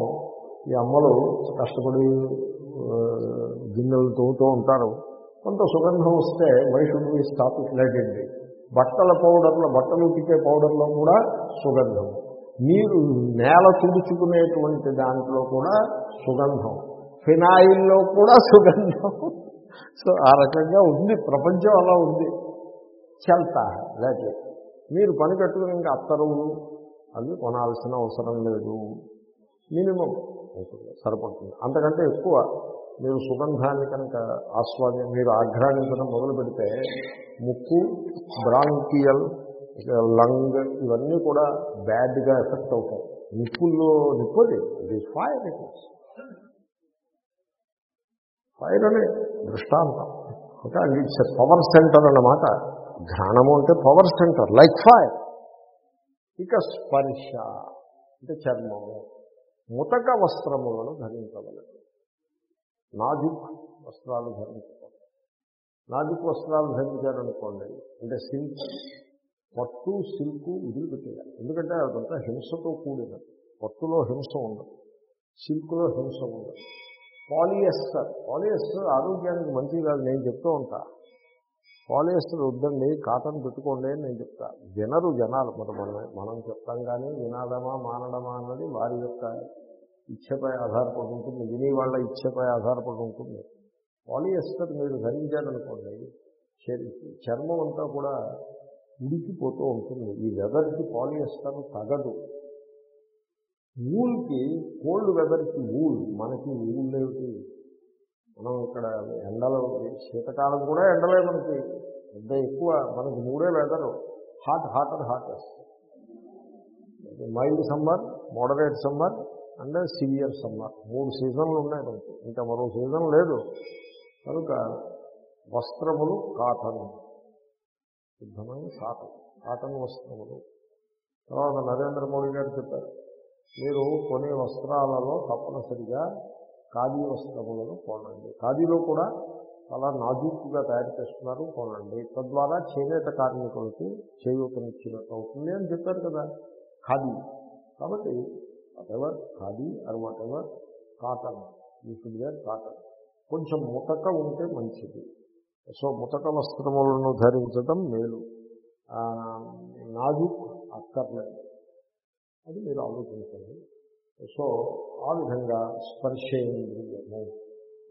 ఈ అమ్మలు కష్టపడి గిన్నెలు తోముతూ ఉంటారు. కొంత సుగంధం వస్తే వైషుడ్ స్టాప్ ఇట్ లెట్ బట్టల పౌడర్లో బట్టలు ఉతికే పౌడర్లో కూడా సుగంధం. మీరు నేల తుడుచుకునేటువంటి దాంట్లో కూడా సుగంధం. ఫినాయిల్లో కూడా సుగంధం. సో ఆ రకంగా ఉంది. ప్రపంచం అలా ఉంది. చల్తా లేకపోతే మీరు పని కట్టుకుని ఇంకా అత్తరువులు అవి కొనాల్సిన అవసరం లేదు. మినిమం సరిపడుతుంది. అంతకంటే ఎక్కువ మీరు సుగంధాన్ని కనుక ఆస్వాదం మీరు ఆఘ్రానించడం మొదలు పెడితే ముక్కు బ్రాంకియల్ లంగ్ ఇవన్నీ కూడా బ్యాడ్గా ఎఫెక్ట్ అవుతాయి. నిప్పుల్లో నిప్పుది. It is fire it is fire అనే దృష్టాంతం. Okay and it's a power centre అన్నమాట. ఘ్రాణము అంటే పవర్ సెంటర్ లైక్ ఫైర్ ఇక స్పర్శ అంటే చర్మము. ముతక వస్త్రములను ధరించవలదు నాజుక్ వస్త్రాలు ధరించకూడదు నాజుక్ వస్త్రాలు ధరించారనుకోండి అంటే సిల్క్ పట్టు సిల్కు వదిలిపెట్టేయాలి ఎందుకంటే అదంతా హింసతో కూడినది. పట్టులో హింస ఉండదు. సిల్క్లో హింస ఉండదు. పాలియస్టర్. పాలియస్టర్ ఆరోగ్యానికి మంచిది కాదు. నేను చెప్తూ ఉంటా. పాలియస్టర్ వద్దండి కాటన్ పెట్టుకోండి అని నేను చెప్తా. వినరు జనాలు. మరి మనం మనం చెప్తాం కానీ వినాదమా మానడమా అన్నది వారి యొక్క ఇచ్చపై ఆధారపడి ఉంటుంది. విని వాళ్ళ ఇచ్చపై ఆధారపడి ఉంటుంది. పాలియస్టర్ మీరు ధరించారనుకోండి చర్మం అంతా కూడా ఉడికిపోతూ ఉంటుంది. ఈ వెదర్కి పాలియస్టర్ తగదు. ఊల్కి కోల్డ్ వెదర్కి ఊల్. మనకి ఊల్ ఏమిటి? మనం ఇక్కడ ఎండలో శీతకాలం కూడా ఎండలే మనకి. పెద్ద ఎక్కువ మనకి మూడే weather. Hot hot and hottest. Mild summer moderate summer and severe summer. మూడు సీజన్లు ఉన్నాయి మనకి. ఇంకా మరో సీజన్ లేదు. కనుక వస్త్రములు కాటన్ శుద్ధమైన కాటన్ కాటన్ వస్త్రములు. తర్వాత నరేంద్ర మోడీ గారు చెప్పారు మీరు కొనే వస్త్రాలలో తప్పనిసరిగా ఖాదీ వస్త్రములను కొనండి. ఖాదీలో కూడా చాలా నాజూకుగా తయారు చేస్తున్నారు కొనండి. తద్వారా చేనేత కార్మికులకి చేయూతనిచ్చినట్టు అవుతుంది అని చెప్పారు కదా ఖాదీ. కాబట్టి whatever khadi or whatever cotton ఈ షుడ్ కాటన్ కొంచెం ముతక ఉంటే మంచిది. సో ముతక వస్త్రములను ధరించడం మేలు. ఆ, నాజుక్ అక్కర్లేదు. అది మీరు ఆలోచించండి. సో ఆ విధంగా స్పర్శేంద్రియము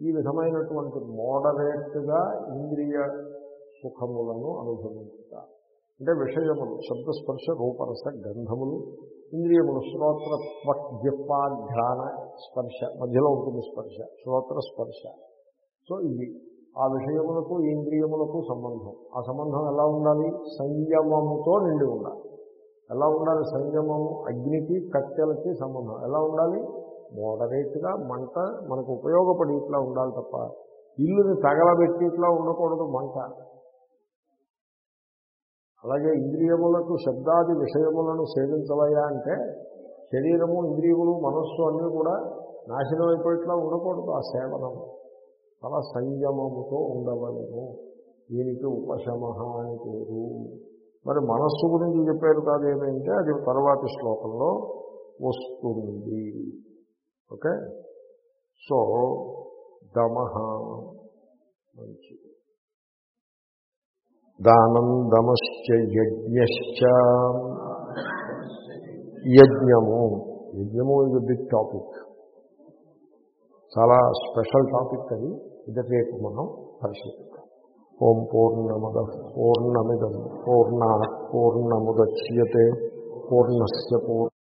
ఈ విధమైనటువంటి మోడరేట్గా ఇంద్రియ సుఖములను అనుభవించుట. అంటే విషయములు శబ్దస్పర్శ రూపరస గంధములు ఇంద్రియములు శ్రోత్ర ధ్యాన స్పర్శ మధ్యలో ఉంటుంది స్పర్శ శ్రోత్ర స్పర్శ. సో ఇది ఆ విషయములకు ఇంద్రియములకు సంబంధం. ఆ సంబంధం ఎలా ఉండాలి? సంయమముతో నిండి ఉండాలి. ఎలా ఉండాలి సంయమము? అగ్నికి కట్టెలకి సంబంధం. ఎలా ఉండాలి? మోడరేట్గా మంట మనకు ఉపయోగపడి ఇట్లా ఉండాలి తప్ప ఇల్లుని తగలబెట్టి ఇట్లా ఉండకూడదు మంట. అలాగే ఇంద్రియములకు శబ్దాది విషయములను సేవించవయా అంటే శరీరము ఇంద్రియములు మనస్సు అన్నీ కూడా నాశనం అయిపోయిట్లా ఉండకూడదు ఆ సేవనము. చాలా సంయమముతో ఉండవలను. దీనికి ఉపశమ అని పేరు. మరి మనస్సు గురించి చెప్పారు కాదు ఏమంటే అది తర్వాతి శ్లోకంలో వస్తుంది. ఓకే? సో దమహ మంచి దానం దమశ్చ యజ్ఞశ్చ యజ్ఞము. యజ్ఞము ఇది బిగ్ టాపిక్ చాలా స్పెషల్ టాపిక్ అది. ఇది రేపు మనం పరిశీలిస్తాం ఓం పూర్ణమద పూర్ణమిదం పూర్ణా పూర్ణముద్యతే పూర్ణస్ పూర్ణ